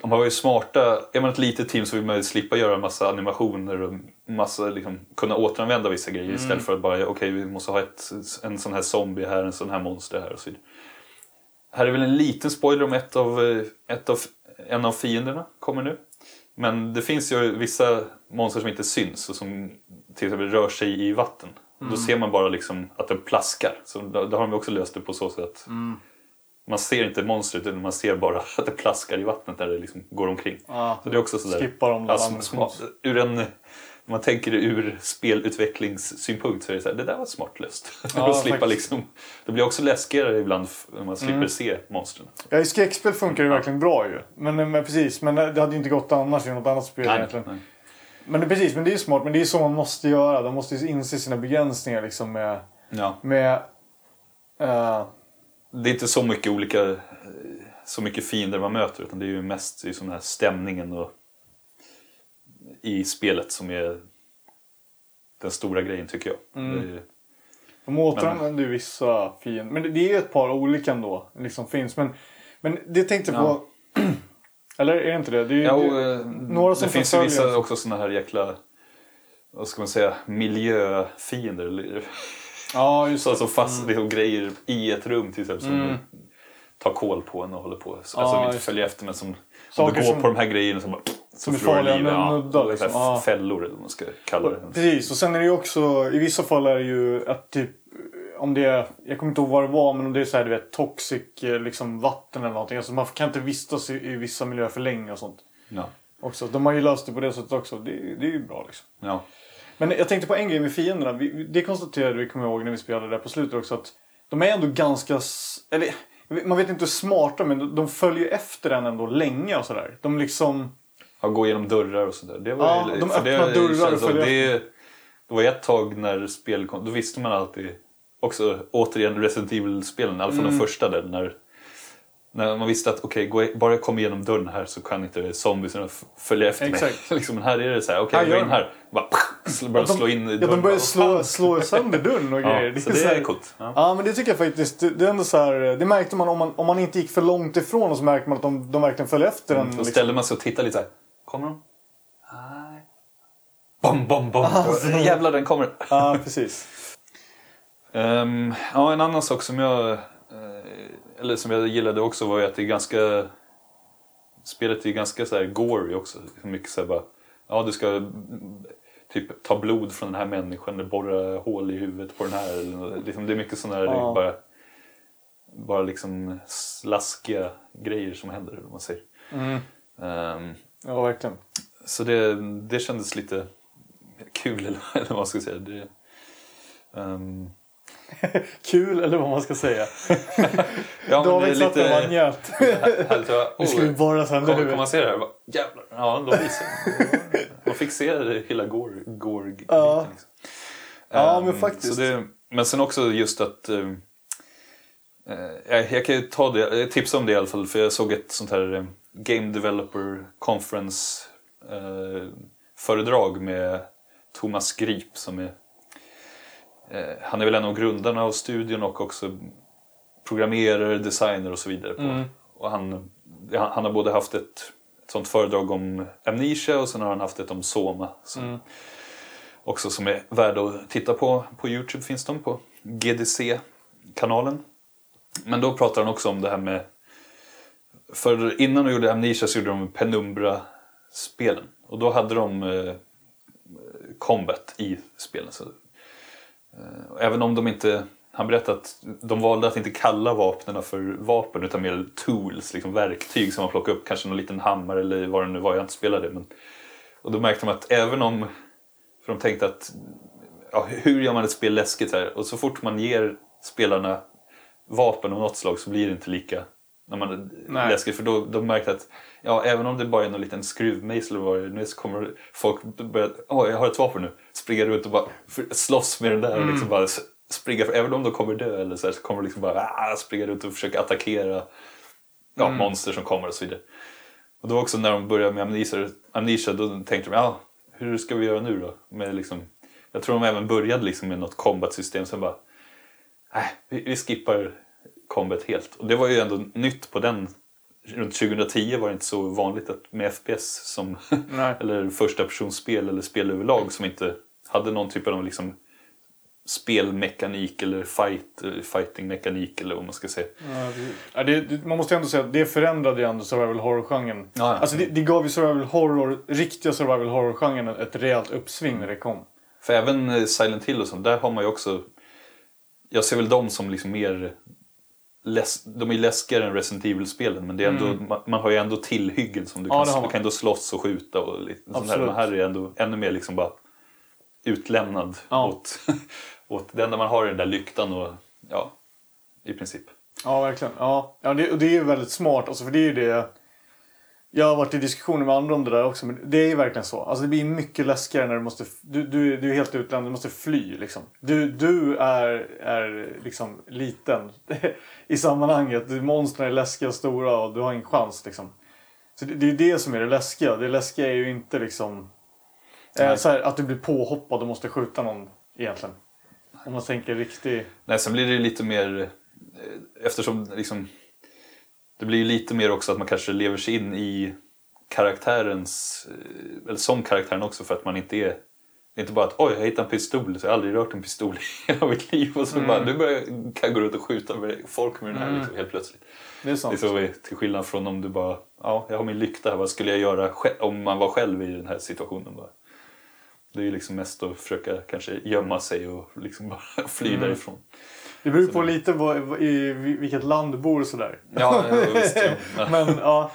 de har varit smarta. Är man ett litet team så vill man ju slippa göra en massa animationer och massa, liksom, kunna återanvända vissa grejer istället för att bara, okej vi måste ha ett, en sån här zombie här, en sån här monster här och så vidare. Här är väl en liten spoiler om ett av, eh, ett av, en av fienderna kommer nu. Men det finns ju vissa monster som inte syns och som till exempel rör sig i vatten. Då ser man bara liksom att den plaskar. Så då, då har de också löst det på så sätt att man ser inte monstret utan man ser bara att det plaskar i vattnet där det liksom går omkring. Ja, så det är också sådär. skippar de alltså, ur en, om man tänker det ur spelutvecklingssynpunkt så är det så här, det där var smart löst. Slippa faktiskt. liksom, det blir också läskigare ibland när man slipper Mm. se monstren. Ja, i skräckspel funkar det verkligen bra ju. Men, men precis, men det hade ju inte gått annars i något annat spel egentligen. nej. Men det, precis, men det är ju smart. Men det är så man måste göra. De måste ju inse sina begränsningar liksom med... Ja. med eh, Det är inte så mycket olika eh, så mycket fiender man möter utan det är ju mest i sån här stämningen och i spelet som är den stora grejen tycker jag. Mm. Är- de återanvänder ju vissa fiender. Men det, är ju ett par olika ändå. Liksom finns. Men, men det tänkte jag på... Eller är det inte det? det, är, ju- Ja, och, det eh, några som det finns ju vissa också såna här jäkla vad ska man säga, miljöfiender. Ja just Så det. alltså fast liksom, grejer i ett rum till exempel som Mm. tar koll på en och håller på. Alltså Ja, som inte följer efter men som om Saker du går som- på de här grejerna som bara som är farliga, livet. Ja, nuddar, liksom. Ja. Fällor eller vad man ska kalla det. Precis, och sen är det ju också, i vissa fall är det ju att typ, om det är, jag kommer inte ihåg vad det var, men om det är så här, du vet, toxic eh, liksom vatten eller någonting. Alltså man kan inte vistas i, i vissa miljöer för länge och sånt. Ja. Också. De har ju löst det på det sättet också. Det, det är ju bra liksom. Ja. Men jag tänkte på en grej med fienderna. Vi, det konstaterade vi, kommer ihåg, när vi spelade där på slutet också. Att de är ändå ganska... Eller, man vet inte hur smarta men de, följer efter en ändå länge och sådär. De liksom... Ja, gå igenom dörrar och sådär. Det var Ja, ju, de öppnar dörrar och följer det, det var ett tag när spel kom, då visste man alltid också återigen Resident Evil-spelen, i alla fall Mm. de första där när, när man visste att okej, gå- bara jag kommer igenom dörren här så kan inte zombiesarna f- följa efter Exakt. mig. liksom, men här är det så här, okej Här jag gör in här, bara, Ja, de- slå in Ja, dörren. de börjar slå, slå sönder dörren och grejer. Ja, så det så här- är coolt. Ja. Ja men det tycker jag faktiskt. Det, det är ändå så här, det märkte man om, man om man inte gick för långt ifrån och så märkte man att de, de verkligen följer efter en. Då Liksom. ställer man sig och tittar lite så här. Kommer de? Nej. Bom, bom, bom. Alltså. Jävlar, den kommer. Ja precis. Ehm, ja, en annan sak som jag, eller som jag gillade också var ju att det är ganska... Spelet är ganska så här gory också. Mycket så bara, ja du ska mm, typ ta blod från den här människan eller borra hål i huvudet på den här. Liksom, det är mycket sådana här Ja. bara, bara liksom slaskiga grejer som händer. Om man säger. Ehm, Ja, verkligen. så det, det kändes lite kul, eller, vad man ska säga. Det, ehm, Kul eller vad man ska säga. ja, David satt där och bara njöt. Nu ska vi "Oj, borra sönder Kommer kommer huvudet. man se det här? Bara, Jävlar. Ja, de visar. Man fick se hela Gore, Gore Ja. liksom. Ja, Ehm, men faktiskt. Så det, men sen också just att... eh, eh, jag, jag kan ju ta det, jag tipsar om det i alla fall för jag såg ett sånt här eh, Game Developer Conference eh, föredrag med Thomas Grip som är... Eh, han är väl en av grundarna av studion och också programmerare, designer och så vidare. På. Mm. Och han, han, har både haft ett, ett sånt föredrag om Amnesia och sen har han haft ett om Soma. Som, Mm. Också som är värda att titta på. På Youtube finns de på GDC-kanalen. Men då pratar han också om det här med... För innan de gjorde Amnesia så gjorde de Penumbra-spelen. Och då hade de eh, combat i spelen. Så, Eh, även om de inte... Han berättade att de valde att inte kalla vapnen för vapen utan mer tools, liksom verktyg som man plockar upp. Kanske någon liten hammare eller vad det nu var, jag inte spelade. Men, och då märkte de att även om... För de tänkte att ja, hur gör man ett spel läskigt här? Och så fort man ger spelarna vapen av något slag så blir det inte lika när man Nej. läskigt. För då, då märkte att ja, även om det bara är någon liten skruvmejsel eller vad det är, nu så kommer folk börja, åh jag har ett vapen nu, springa runt och bara slåss med den där och liksom bara s- springa, för även om de kommer dö eller så, här, så kommer de liksom bara ah, springa runt och försöka attackera ja, monster som kommer och så vidare. Och då också när de började med Amnesia, Amnesia då tänkte de, ja, hur ska vi göra nu då? Med liksom, jag tror de även började liksom med något combat-system, sen bara, nej, vi, vi skippar combat helt. Och det var ju ändå nytt på den, runt 2010 var det inte så vanligt att med FPS som, eller första personsspel eller spel överlag som inte hade någon typ av liksom spelmekanik eller fight, eh, fightingmekanik eller vad man ska säga. Ja, det- Ja, det, det, man måste ändå säga att det förändrade ju ändå survival horror-genren. Ja, ja. Alltså det, det gav ju survival horror, riktiga survival horror-genren ett rejält uppsving när det kom. För även eh, Silent Hill och sånt, där har man ju också... Jag ser väl dem som liksom mer... Läs, de är läskigare än Resident Evil-spelen men det är ändå, man, man har ju ändå tillhyggen som du Mm. Ja, kan, man. kan ändå slåss och skjuta och lite sånt här. Men här är ändå ännu mer liksom bara utlämnad Ja. åt, åt det enda man har är den där lyktan och ja, i princip. Ja, verkligen. Ja, ja det, och det är ju väldigt smart. Alltså, för det är ju det... Jag har varit i diskussioner med andra om det där också. Men det är ju verkligen så. Alltså, det blir mycket läskigare när du måste... Du, du, du är helt utlämnad. Du måste fly. Liksom. Du, du är, är liksom liten i sammanhanget. Monstren är läskiga och stora och du har ingen chans. Liksom. Så det, det är det som är det läskiga. Det läskiga är ju inte liksom... Eh, här, att du blir påhoppad och måste skjuta någon egentligen. Om man tänker riktig... Nej, sen blir det lite mer, eh, eftersom liksom, det blir ju lite mer också att man kanske lever sig in i karaktärens, eh, eller som karaktären också för att man inte är, det är inte bara att oj jag hittade en pistol, så jag har aldrig rört en pistol i hela mitt liv och så bara nu börjar, kan jag gå runt och skjuta med folk med den här liksom, helt plötsligt. Det är Det sant. är så till skillnad från om du bara, ja jag har min lykta här, vad skulle jag göra om man var själv i den här situationen? Bara. Det är ju liksom mest att försöka kanske gömma sig och liksom bara fly därifrån. Det beror på lite vad, vad- i vilket land du bor och sådär. Ja, ja, visst. Ja. Men, ja,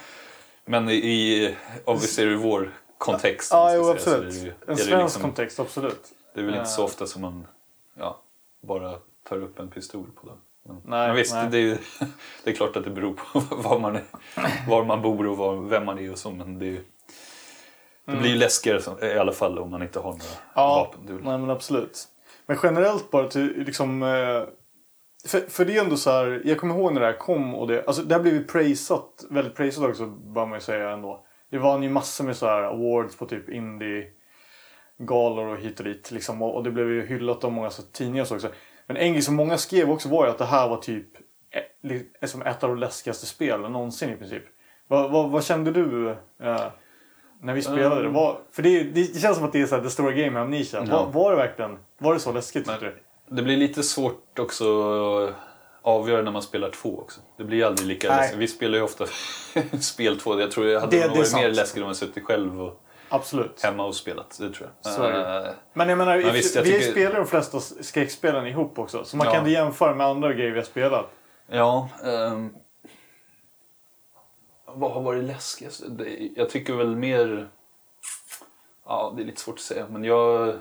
men i, om vi ser ur vår kontext. ja jo, säga, absolut. är det En svensk liksom- kontext, absolut. Det är väl inte så Ja. ofta som man ja, bara tar upp en pistol på dem. Men, Nej, men visst, nej. Det, är ju, det är klart att det beror på var man, är, var man bor och var, vem man är och så. Men det, ju, det blir ju läskigare som, i alla fall om man inte har några Mm. Ja, vapen. Nej men absolut. Men generellt bara till liksom... eh, För, för det är ändå så här, jag kommer ihåg när det här kom och det, alltså det här blev ju praisat, väldigt praisat också bör man ju säga ändå. Det vann ju massor med så här awards på typ indie galor och hit och dit liksom. Och, och det blev ju hyllat av många så, tidningar och så också. Men en grej som många skrev också var ju att det här var typ li- som ett av de läskigaste spelen någonsin i princip. Vad, vad, vad kände du eh, när vi spelade det? Um. Vad, för det, det känns som att det är så här, det stora game med Amnesia. Ja. Var, var det verkligen var det så läskigt tyckte du? Det blir lite svårt också att avgöra när man spelar två också. Det blir aldrig lika Nej. läskigt. Vi spelar ju ofta spel två. Jag tror jag hade Det- nog varit mer läskigt om jag suttit själv och Absolut. hemma och spelat. Det tror jag. Så är det. Eh, Men jag menar, Men visst, jag vi tycker- spelar de flesta skräckspelen ihop också. Så man Ja. kan jämföra med andra grejer vi har spelat. Ja, ehm, vad har varit läskigast? Jag tycker väl mer... Ja, det är lite svårt att säga. Men jag,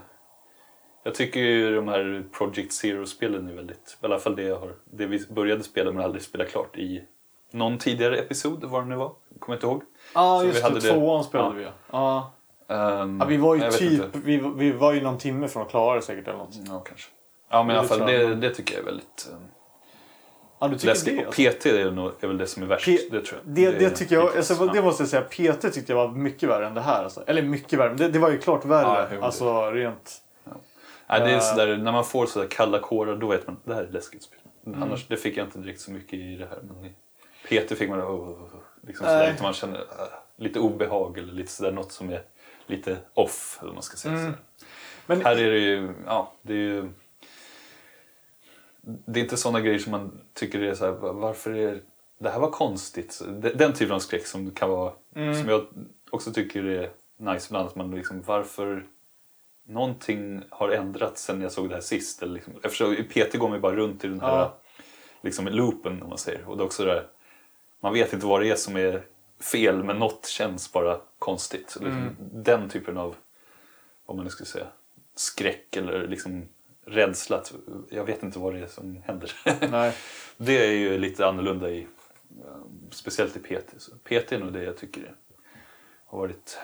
jag tycker ju de här Project Zero-spelen är väldigt... I alla fall det jag har... Det vi började spela men aldrig spela klart i någon tidigare episod, vad det nu var. Kommer inte ihåg. Ja, Så vi just hade det. det- Tvåan spelade ja. vi ja. ja. Ehm, ja. Vi var ju typ... Vi, vi var ju någon timme från att klara det säkert eller något. Ja, kanske. Ja, men i alla Det fall det, det tycker jag är väldigt um, Ja, du tycker läskigt. det? Alltså? PT är, nog, är väl det som är värst. P- det tror jag. Det, det, är tycker jag, alltså, det Ja. måste jag säga, PT tyckte jag var mycket värre än det här. Alltså. Eller mycket värre, men det, det var ju klart Ja, värre. det- alltså rent... Nej, det är sådär, när man får sådär kalla kårar då vet man att det här är läskigt spel. Mm. Annars, det fick jag inte direkt så mycket i det här. Men PT fick man oh, oh, oh, liksom Nej. sådär, man känner uh, lite obehag eller lite sådär något som är lite off. Eller man ska säga. Mm. Men Här är det ju, ja, det är ju... Det är inte sådana grejer som man tycker är såhär, "Va- varför är det här var konstigt. Den typen av skräck som kan vara, Mm. som jag också tycker är nice ibland. Man liksom, varför någonting har ändrats sen jag såg det här sist. Eller liksom, eftersom i PT går ju bara runt i den här Ja. liksom, loopen om man säger. Och det är också det där, man vet inte vad det är som är fel men något känns bara konstigt. Liksom, Den typen av, vad man nu ska säga, skräck eller liksom rädsla. Jag vet inte vad det är som händer. det är ju lite annorlunda i, eh, speciellt i PT. Så PT är nog det jag tycker har varit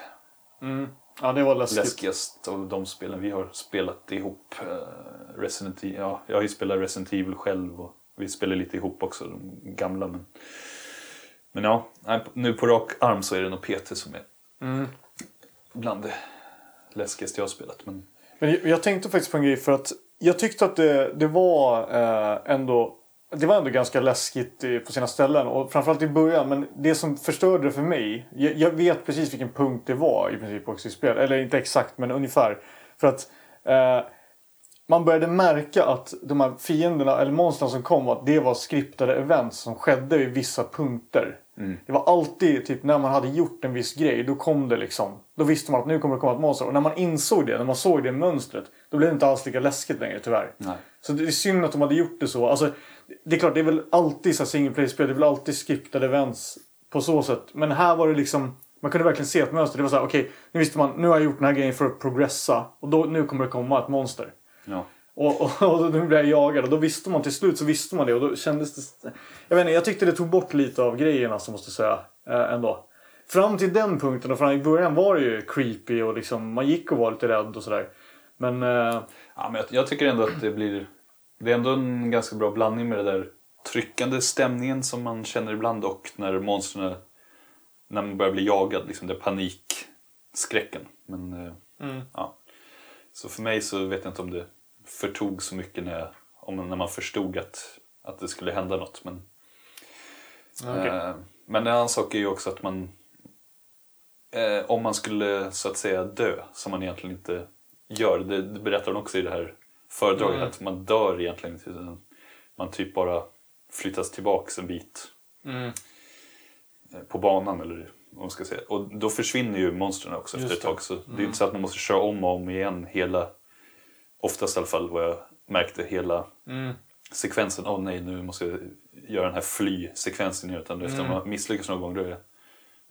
Mm. Ja, det var läskigt. läskigast av de spelen vi har spelat ihop. Eh, Resident Evil, ja, jag har ju spelat Resident Evil själv och vi spelar lite ihop också, de gamla. Men, men ja, nu på rak arm så är det nog PT som är Mm. bland det läskigaste jag har spelat. Men Men jag, jag tänkte faktiskt på en grej för att jag tyckte att det, det var eh, ändå det var ändå ganska läskigt eh, på sina ställen och framförallt i början. Men det som förstörde det för mig. Jag, jag vet precis vilken punkt det var i princip också i spel. Eller inte exakt men ungefär. För att eh, man började märka att de här fienderna eller monstren som kom att det var skriptade events som skedde vid vissa punkter. Det var alltid typ när man hade gjort en viss grej då kom det liksom. Då visste man att nu kommer det komma ett monster. Och när man insåg det, när man såg det mönstret. Då blev det inte alls lika läskigt längre tyvärr. Nej. Så det är synd att de hade gjort det så. Alltså, det är klart, det är väl alltid så single play-spel. Det är väl alltid skriptade events på så sätt. Men här var det liksom... Man kunde verkligen se ett mönster. Det var så här, okej, nu visste man, nu har jag gjort den här grejen för att progressa. Och då, nu kommer det komma ett monster. ja, Och, och, och då blev jag jagad och då visste man till slut så visste man det och då kändes det... Jag vet inte, jag tyckte det tog bort lite av grejerna alltså, måste jag säga. Eh, ändå. Fram till den punkten och fram i början var det ju creepy och liksom man gick och var lite rädd och sådär. Men... Eh, Ja, men jag, jag tycker ändå att det blir... Det är ändå en ganska bra blandning med det där tryckande stämningen som man känner ibland och när monstren... När man börjar bli jagad, liksom det panikskräcken. Men eh, Mm. ja. Så för mig så vet jag inte om det förtog så mycket när, jag, om, när man förstod att, att det skulle hända något. Men, okej. eh, men en annan sak är ju också att man... Eh, om man skulle så att säga dö, som man egentligen inte gör. Det, det berättar hon också i det här föredraget. Mm. Att man dör egentligen. Man typ bara flyttas tillbaks en bit Mm. eh, på banan. Eller vad man ska säga. Och då försvinner ju monstren också efter Just ett det. Mm. tag. Så det är inte så att man måste köra om och om igen hela, oftast i alla fall vad jag märkte, hela Mm. sekvensen. Åh nej, nu måste jag göra den här fly-sekvensen. Utan efter Mm. man misslyckas någon gång då är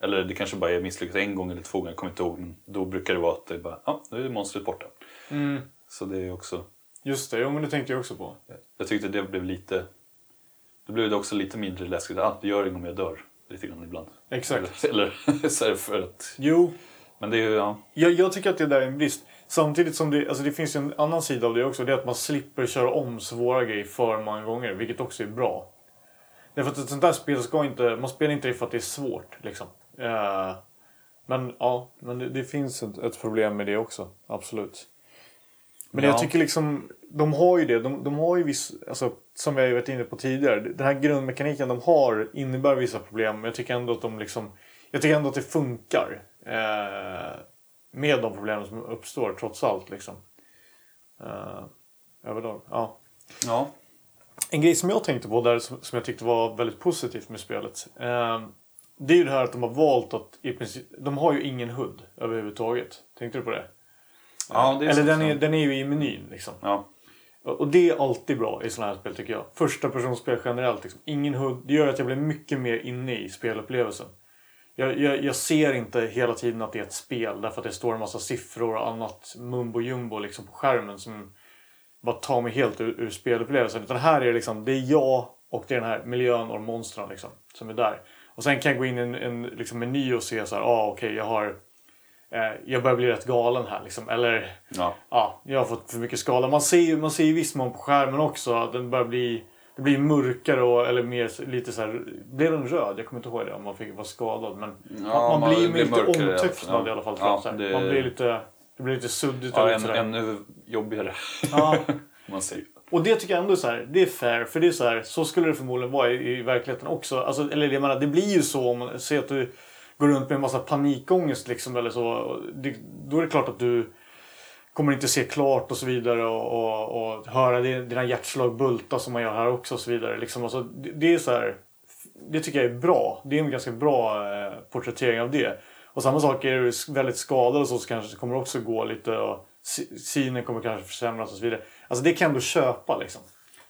eller det kanske bara är misslyckat en gång eller två gånger, jag kommer inte ihåg. Men då brukar det vara att det är bara, ja, nu är monstret borta. Mm. Så det är också, Just det, jo men det tänkte jag också på. jag tyckte det blev lite, då blev det också lite mindre läskigt. Ah, det gör inget om jag dör. Lite grann ibland. Exakt. Eller, eller så för att, Jo, men det är ju, ja. jag, jag tycker att det där är en brist. Samtidigt som det, alltså det finns en annan sida av det också. Det är att man slipper köra om svåra grejer för många gånger. Vilket också är bra. Därför att ett sånt där spel ska inte, man spelar inte det för att det är svårt. Liksom. Eh, men ja, men det, det finns ett, ett problem med det också. Absolut. Men Ja. jag tycker liksom, de har ju det. De, de har ju viss, alltså, som vi har varit inne på tidigare. Den här grundmekaniken de har innebär vissa problem. Men jag tycker ändå att de liksom, jag tycker ändå att det funkar. Eh, med de problemen som uppstår trots allt liksom. Eh, överlag, ja. ja. En grej som jag tänkte på där som, som jag tyckte var väldigt positivt med spelet. Eh, det är ju det här att de har valt att i princip, de har ju ingen HUD överhuvudtaget. Tänkte du på det? Ja Eller den är, den är ju i menyn liksom. Ja, Och det är alltid bra i sådana här spel tycker jag. Första personspel generellt. Liksom. Ingen HUD. Det gör att jag blir mycket mer inne i spelupplevelsen. Jag, jag, jag ser inte hela tiden att det är ett spel därför att det står en massa siffror och annat mumbo jumbo liksom på skärmen som bara tar mig helt ur, ur spelupplevelsen. Utan här är det liksom, det är jag och det är den här miljön och monstren liksom, som är där. Och sen kan jag gå in i en, en liksom meny och se så här, ah, okej jag har jag börjar bli rätt galen här liksom. Eller Ja. ja, jag har fått för mycket skala. Man ser ju man ser i viss mån på skärmen också att den börjar bli det blir mörkare och eller mer lite så här. Blev den röd? Jag kommer inte ihåg det om man fick vara skadad. Men Ja, man, man blir blir lite omtöcknad i alla fall. Ja, det- Man blir lite, det blir lite suddigt. Ja, sådär. ännu jobbigare. Ja. Man säger. Och det tycker jag ändå är så här, det är fair. För det är så här, så skulle det förmodligen vara i, i verkligheten också. Alltså, eller jag menar, det blir ju så om man ser att du går runt med en massa panikångest liksom eller så. Det, då är det klart att du kommer inte se klart och så vidare och, och, och höra dina hjärtslag bulta som man gör här också och så vidare. Liksom. Alltså, det, det är så här, det tycker jag är bra. Det är en ganska bra eh, porträttering av det. Och samma sak är du väldigt skadad och så, så kanske det kommer också gå lite och synen kommer kanske försämras och så vidare. Alltså det kan jag ändå köpa liksom.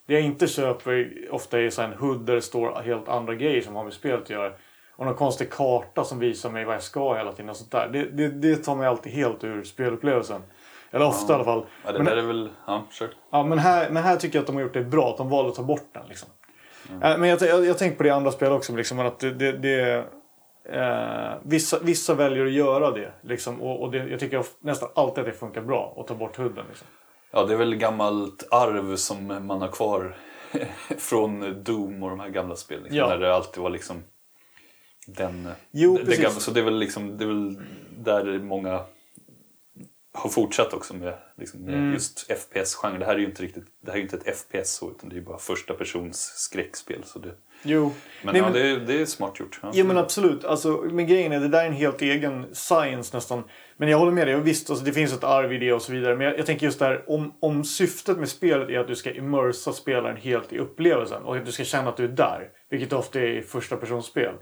Det jag inte köper ofta är så här en hood där det står helt andra grejer som har med spelet att göra. Och någon konstig karta som visar mig vad jag ska hela tiden och sånt där. Det, det, det tar mig alltid helt ur spelupplevelsen. Eller ofta i alla fall. Ja, det Men- är väl... Ja, kör. Ja, men här, men här tycker jag att de har gjort det bra. Att de valde att ta bort den. Liksom. Eh, Men jag, jag, jag tänker på det i andra spel också. Liksom, att det, det, det, eh, vissa, vissa väljer att göra det. Liksom, och och det, jag tycker nästan alltid att det funkar bra att ta bort hudden. Liksom. Ja, det är väl gammalt arv som man har kvar från Doom och de här gamla spelen. Liksom, Ja. När det alltid var liksom den... Jo, det, gamla, så det är väl liksom, det är väl där många har fortsatt också med, liksom, med Mm. just FPS-genren. Det här är ju inte riktigt, det här är inte ett FPS så, utan det är bara första persons skräckspel. Så det, Jo, men Nej, ja, men- Det, är, det är smart gjort. Ja. Ja men absolut. Alltså, men grejen är det där är en helt egen science nästan. Men jag håller med dig. Och visst, alltså, det finns ett arv i det och så vidare. Men jag, jag tänker just där om, om syftet med spelet är att du ska immersa spelaren helt i upplevelsen och att du ska känna att du är där. Vilket ofta är i första personsspel.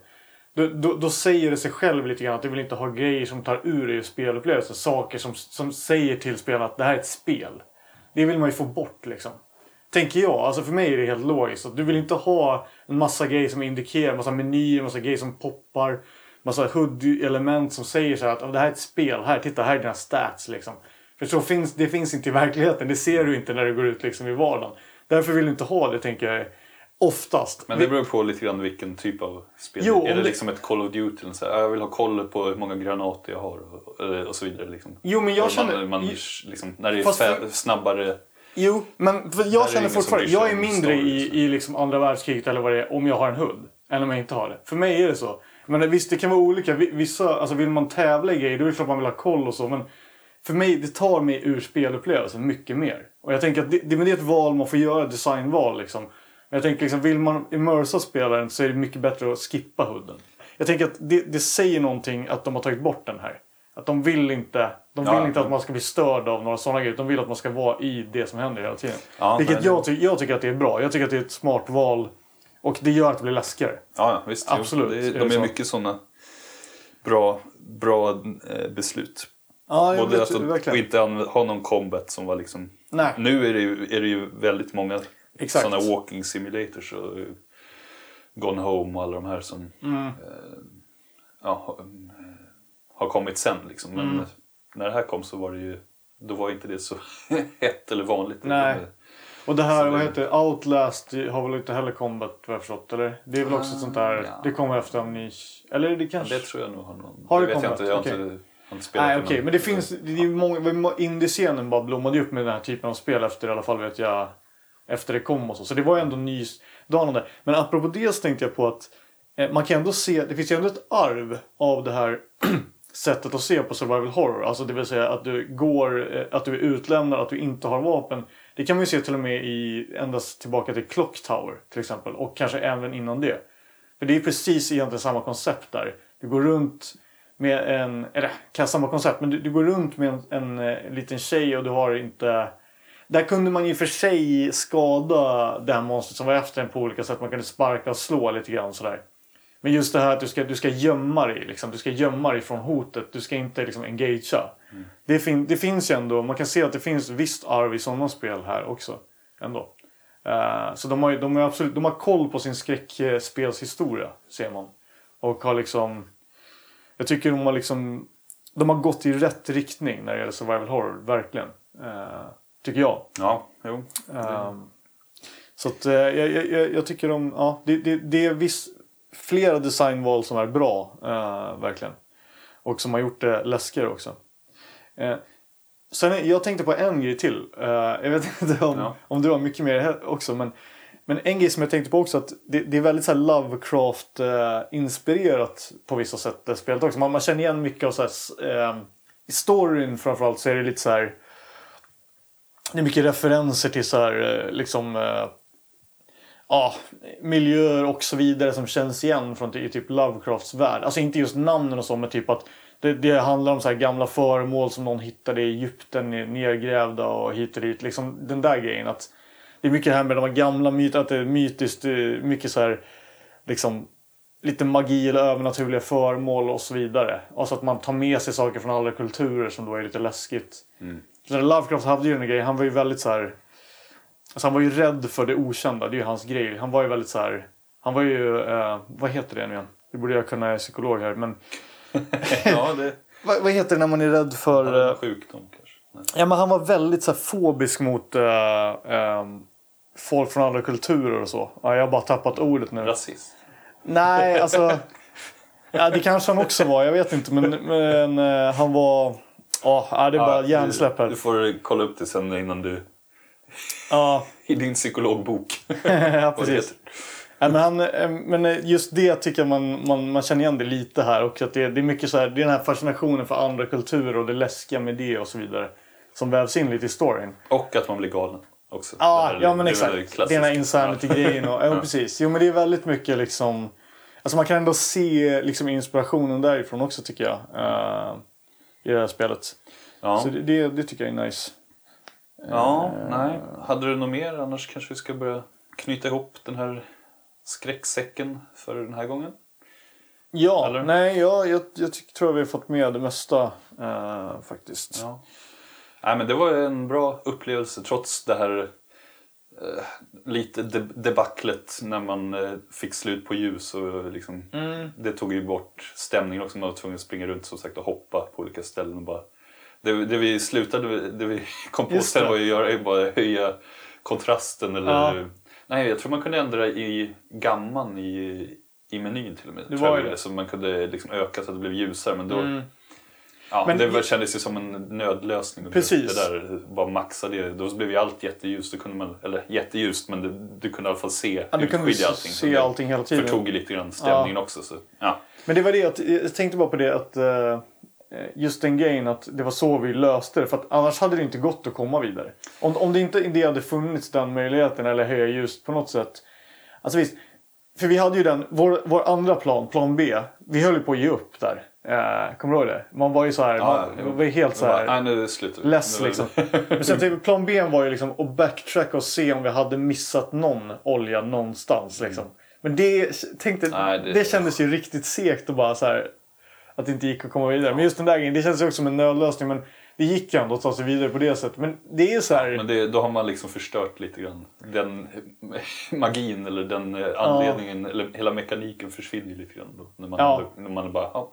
Då, då, då säger det sig själv lite grann att du vill inte ha grejer som tar ur dig spelupplevelsen. Saker som, som säger till spelarna att det här är ett spel. Det vill man ju få bort liksom. Tänker jag. Alltså för mig är det helt logiskt. Att du vill inte ha en massa grejer som indikerar, massa menyer, massa grejer som poppar. Massa hood-element som säger så här att "Oh, det här är ett spel. Här, titta, här är dina stats liksom. För så finns, det finns inte i verkligheten. Det ser du inte när du går ut liksom i vardagen. Därför vill du inte ha det, tänker jag. Oftast. Men det beror på lite grann vilken typ av spel. Jo, är det det- liksom ett Call of Duty? Eller så här, jag vill ha koll på hur många granater jag har och, eller- och så vidare. Liksom. Jo, men jag man, känner- Man, liksom, när det är för- snabbare... Jo, men jag känner ingen som fortfarande... Jag är mindre story, i, liksom. i liksom andra världskriget eller vad det är om jag har en hund. Än om jag inte har det. För mig är det så. Men visst, det kan vara olika. Vi- Vissa, alltså vill man tävla i grejer då är det klart man vill ha koll och så. Men för mig, det tar mig ur spelupplevelsen mycket mer. Och jag tänker att det, det, det är ett val man får göra, designval liksom. Jag tänker liksom, vill man immersa spelaren så är det mycket bättre att skippa hudden. Jag tänker att det, det säger någonting att de har tagit bort den här. Att de vill inte, de vill Ja. inte att man ska bli störd av några sådana grejer. De vill att man ska vara i det som händer hela tiden. Ja, Vilket nej, jag, ty- jag tycker att det är bra. Jag tycker att det är ett smart val. Och det gör att det blir läskigare. Ja, visst. jo. Absolut, Det, är de det är mycket sådana bra, bra eh, beslut. Ja, Både att de, och inte ha någon combat som var liksom... Nej. Nu är det, ju, är det ju väldigt många Exakt. sådana walking simulators och eh, Gone Home och alla de här som Mm. eh, ja, har, eh, har kommit sen. Liksom. Men Mm. när det här kom så var det ju då var inte det så hett eller vanligt. Nej. Och det här, vad heter det? Outlast har väl inte heller combat vad jag förstått? Eller? Det är väl också ett sånt där... ja. Det kommer efter Amnesia. Eller det ja, kanske... det tror jag nog har någon. Har det det vet jag inte. Jag Okej. inte, har inte Nej okej, men det finns... Det är många... Indiescenen bara blommade upp med den här typen av spel efter i alla fall vet jag... Efter det kom och så. Så det var ju ändå nysdanande. Men apropå det så tänkte jag på att eh, man kan ändå se... Det finns ju ändå ett arv av det här sättet att se på survival horror. Alltså det vill säga att du går... eh, Att du är utlämnad, att du inte har vapen. Det kan man ju se till och med i... Endast tillbaka till Clock Tower till exempel. Och kanske även innan det. För det är precis egentligen samma koncept där. Du går runt med en, eller samma koncept, men du, du går runt med en, en, en liten tjej och du har inte... Där kunde man ju för sig skada det här monstret som var efter en på olika sätt. Man kunde sparka och slå lite grann sådär. Men just det här att du ska, du ska gömma dig. Liksom. Du ska gömma dig från hotet. Du ska inte liksom engagea. Det, fin, det finns ju ändå, man kan se att det finns visst arv i sådana spel här också. Ändå. Eh, så de har, de, har absolut, de har koll på sin skräckspelshistoria, ser man. Och har liksom... Jag tycker de har liksom de har gått i rätt riktning när det gäller survival horror, verkligen. Eh, tycker jag. Ja, jo. Ehm, så att, eh, jag, jag, jag tycker de, ja, det, det, det är viss, flera designval som är bra, eh, verkligen. Och som har gjort det läskigare också. Eh, sen, jag tänkte på en grej till. Eh, jag vet inte om, Ja. om du har mycket mer här också. Men, men en grej som jag tänkte på också att det, det är väldigt så Lovecraft-inspirerat på vissa sätt det spelet också. Man, man känner igen mycket av så här, i storyn framförallt så är det lite så här det är mycket referenser till så här, eh, liksom, eh, ja, miljöer och så vidare som känns igen från typ Lovecrafts värld. Alltså inte just namnen och så, men typ att det, det handlar om så här gamla föremål som någon hittade i Egypten nedgrävda nergrävda och hit och dit. Liksom den där grejen. Att det är mycket det här med de gamla myterna, att det är mytiskt, eh, mycket så här liksom lite magi eller övernaturliga föremål och så vidare. Alltså att man tar med sig saker från alla kulturer som då är lite läskigt. Mm. Lovecraft hade ju en grej, han var ju väldigt så här. Alltså han var ju rädd för det okända, det är ju hans grej. Han var ju väldigt så här. Han var ju, eh, vad heter det nu igen? Det borde jag kunna, jag är psykolog här. Men ja, det vad, vad heter det när man är rädd för... eh, sjukdom kanske. Nej. Ja, men han var väldigt så här, fobisk mot eh, ehm, folk från andra kulturer och så. Ja, jag har bara tappat ordet nu. Rasism. Nej, alltså... Ja, det kanske han också var. Jag vet inte. Men, men eh, han var... Ja, ja, det är bara Ja, hjärnsläpp du, här. du får kolla upp det sen innan du... Ja, I din psykologbok. ja, precis. Ja, men, han, eh, men just det tycker jag man, man, man känner igen det lite här. Och att det, det är mycket så här, det är den här fascinationen för andra kulturer och det läskiga med det och så vidare. Som vävs in lite i storyn. Och att man blir galen också. Ja, här- ja men det exakt. Det är den här insanity-grejen. Och, ja, precis. Jo men det är väldigt mycket liksom... Alltså man kan ändå se liksom inspirationen därifrån också tycker jag. eh, I det här spelet. Ja. Så det, det, det tycker jag är nice. Ja, Eh. nej. Hade du något mer? Annars kanske vi ska börja knyta ihop den här skräcksäcken för den här gången. Ja, Eller? nej jag, jag, jag tycker, tror vi har fått med det mesta eh, faktiskt. Ja. Nej, men det var en bra upplevelse trots det här lite de- debaclet när man eh, fick slut på ljus. Och liksom, Mm. Det tog ju bort stämningen också. Man var tvungen att springa runt som sagt och hoppa på olika ställen. Och bara, det, det vi slutade, det vi kom på sen var att göra är bara höja kontrasten. Eller, Ja. Nej, jag tror man kunde ändra i gamman i, i menyn till och med. Det var ju det. Så man kunde liksom öka så att det blev ljusare. Men då, Mm. Ja, Men det var, kändes ju som en nödlösning. Precis. Det där, bara maxa det. Då blev ju allt jätteljust. Då kunde man, eller jätteljust, men det, du kunde i alla fall se Ja, du kunde allting. Se det allting hela tiden. förtog ju lite grann stämningen också. Så, ja. Men det var det att, jag tänkte bara på det att eh, just den grejen att det var så vi löste det. För att annars hade det inte gått att komma vidare. Om, om det inte det hade funnits den möjligheten eller höja ljus på något sätt. Alltså visst, för vi hade ju den, vår, vår andra plan, plan B. Vi höll ju på att ge upp där. Eh, kommer du ihåg det? Man var ju så här, man, jo. var helt så här. Nej, nu slutar vi. less liksom. Men sen typ, plan B var ju liksom att backtracka och se om vi hade missat någon olja någonstans. Liksom. Men det, tänkte, Nej, det... det- kändes ju riktigt segt att bara så här, att det inte gick att komma vidare. Men just den där grejen, det känns ju också som en nödlösning. Men det gick ju ändå att ta sig vidare på det sättet. Men det är så här... Men det, då har man liksom förstört lite grann. Den magin eller den eh, anledningen, eller hela mekaniken försvinner lite grann då. När man, Ja. när man bara, ja,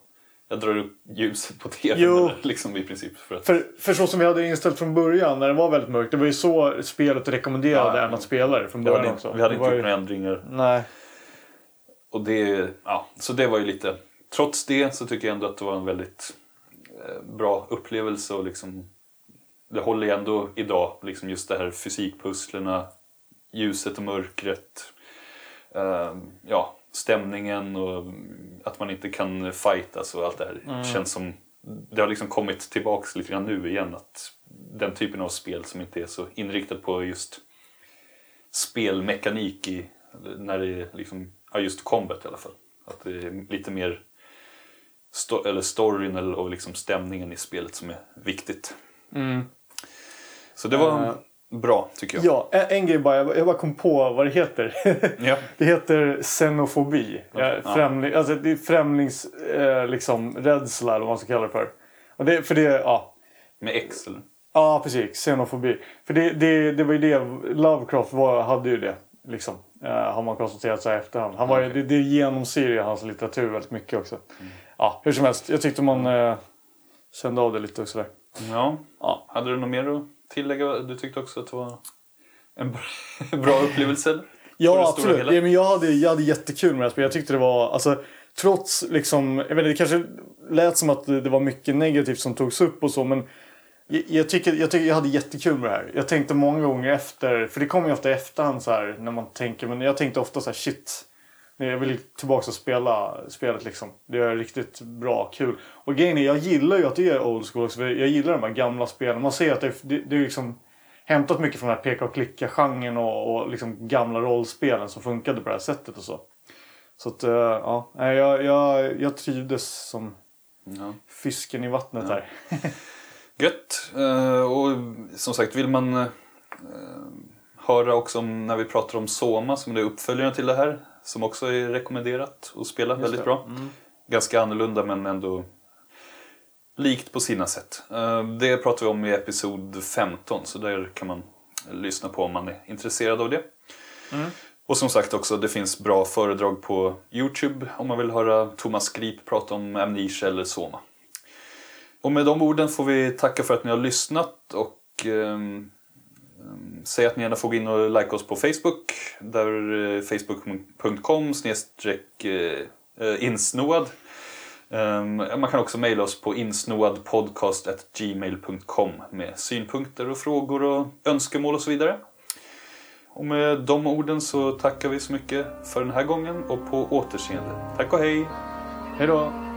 jag drar upp ljuset på tvn liksom i princip. För att, För, för så som vi hade inställt från början när det var väldigt mörkt. Det var ju så spelet rekommenderade Ja, en att spela det från början hade, också. vi hade Det inte gjort ju... några ändringar. Nej. Och det, ja, så det var ju lite... Trots det så tycker jag ändå att det var en väldigt eh, bra upplevelse och liksom... Det håller ju ändå idag, liksom just det här fysikpusslerna, ljuset och mörkret, eh, ja, stämningen och att man inte kan fightas och allt det här. känns som... Det har liksom kommit tillbaks lite grann nu igen att den typen av spel som inte är så inriktat på just spelmekanik i, när det är liksom, ja just combat i alla fall. Att det är lite mer sto- eller storyn eller, och liksom stämningen i spelet som är viktigt. Så det var Eh, bra tycker jag. Ja, en, en grej bara. Jag, jag bara kom på vad det heter. Ja. Det heter xenofobi. Ja, Ja. främling, alltså det är främlings eh, liksom, rädsla eller vad man ska kalla det för. Och det, för det, ja. Med X eller? Ja, precis. Xenofobi. För det, det, det var ju det Lovecraft var, hade ju det. Liksom, eh, har man konstaterat så här efterhand. Han var, ju- det, det genomsyrar hans litteratur väldigt mycket också. Ja, hur som helst. Jag tyckte man eh, kände av det lite och sådär. Ja. Ja. Hade du något mer att tillägga? Du tyckte också att det var en bra, upplevelse? Ja, absolut. Ja, men jag, hade, jag hade jättekul med det här spelet. Jag tyckte det var... Alltså, trots liksom... Jag vet inte, det kanske lät som att det det var mycket negativt som togs upp och så, men jag, jag, tycker, jag tycker jag hade jättekul med det här. Jag tänkte många gånger efter, för det kommer ju ofta i efterhand så här när man tänker, men jag tänkte ofta så här shit. Jag vill tillbaka och spela spelet liksom. Det är riktigt bra, kul. Och grejen är, jag gillar ju att det är old school också. Jag gillar de här gamla spelen. Man ser att det, det, det är liksom hämtat mycket från den här peka och klicka-genren och, och liksom gamla rollspelen som funkade på det här sättet och så. Så att, eh, ja, jag, jag, jag trivdes som Ja. fisken i vattnet här. Gött. Eh, och som sagt, vill man eh, höra också om när vi pratar om Soma som är uppföljaren till det här. Som också är rekommenderat att spela väldigt det. bra. Ganska annorlunda men ändå likt på sina sätt. Eh, Det pratar vi om i episod 15 så där kan man lyssna på om man är intresserad av det. Och som sagt också, det finns bra föredrag på Youtube om man vill höra Thomas Grip prata om Amnesia eller Soma. Och med de orden får vi tacka för att ni har lyssnat och Ehm, säg att ni gärna får gå in och like oss på Facebook. Där eh, facebook.com snedstreck eh, eh, insnoad. Ehm, man kan också mejla oss på insnoadpodcast.gmail.com med synpunkter och frågor och önskemål och så vidare. Och med de orden så tackar vi så mycket för den här gången och på återseende. Tack och hej! Hej då!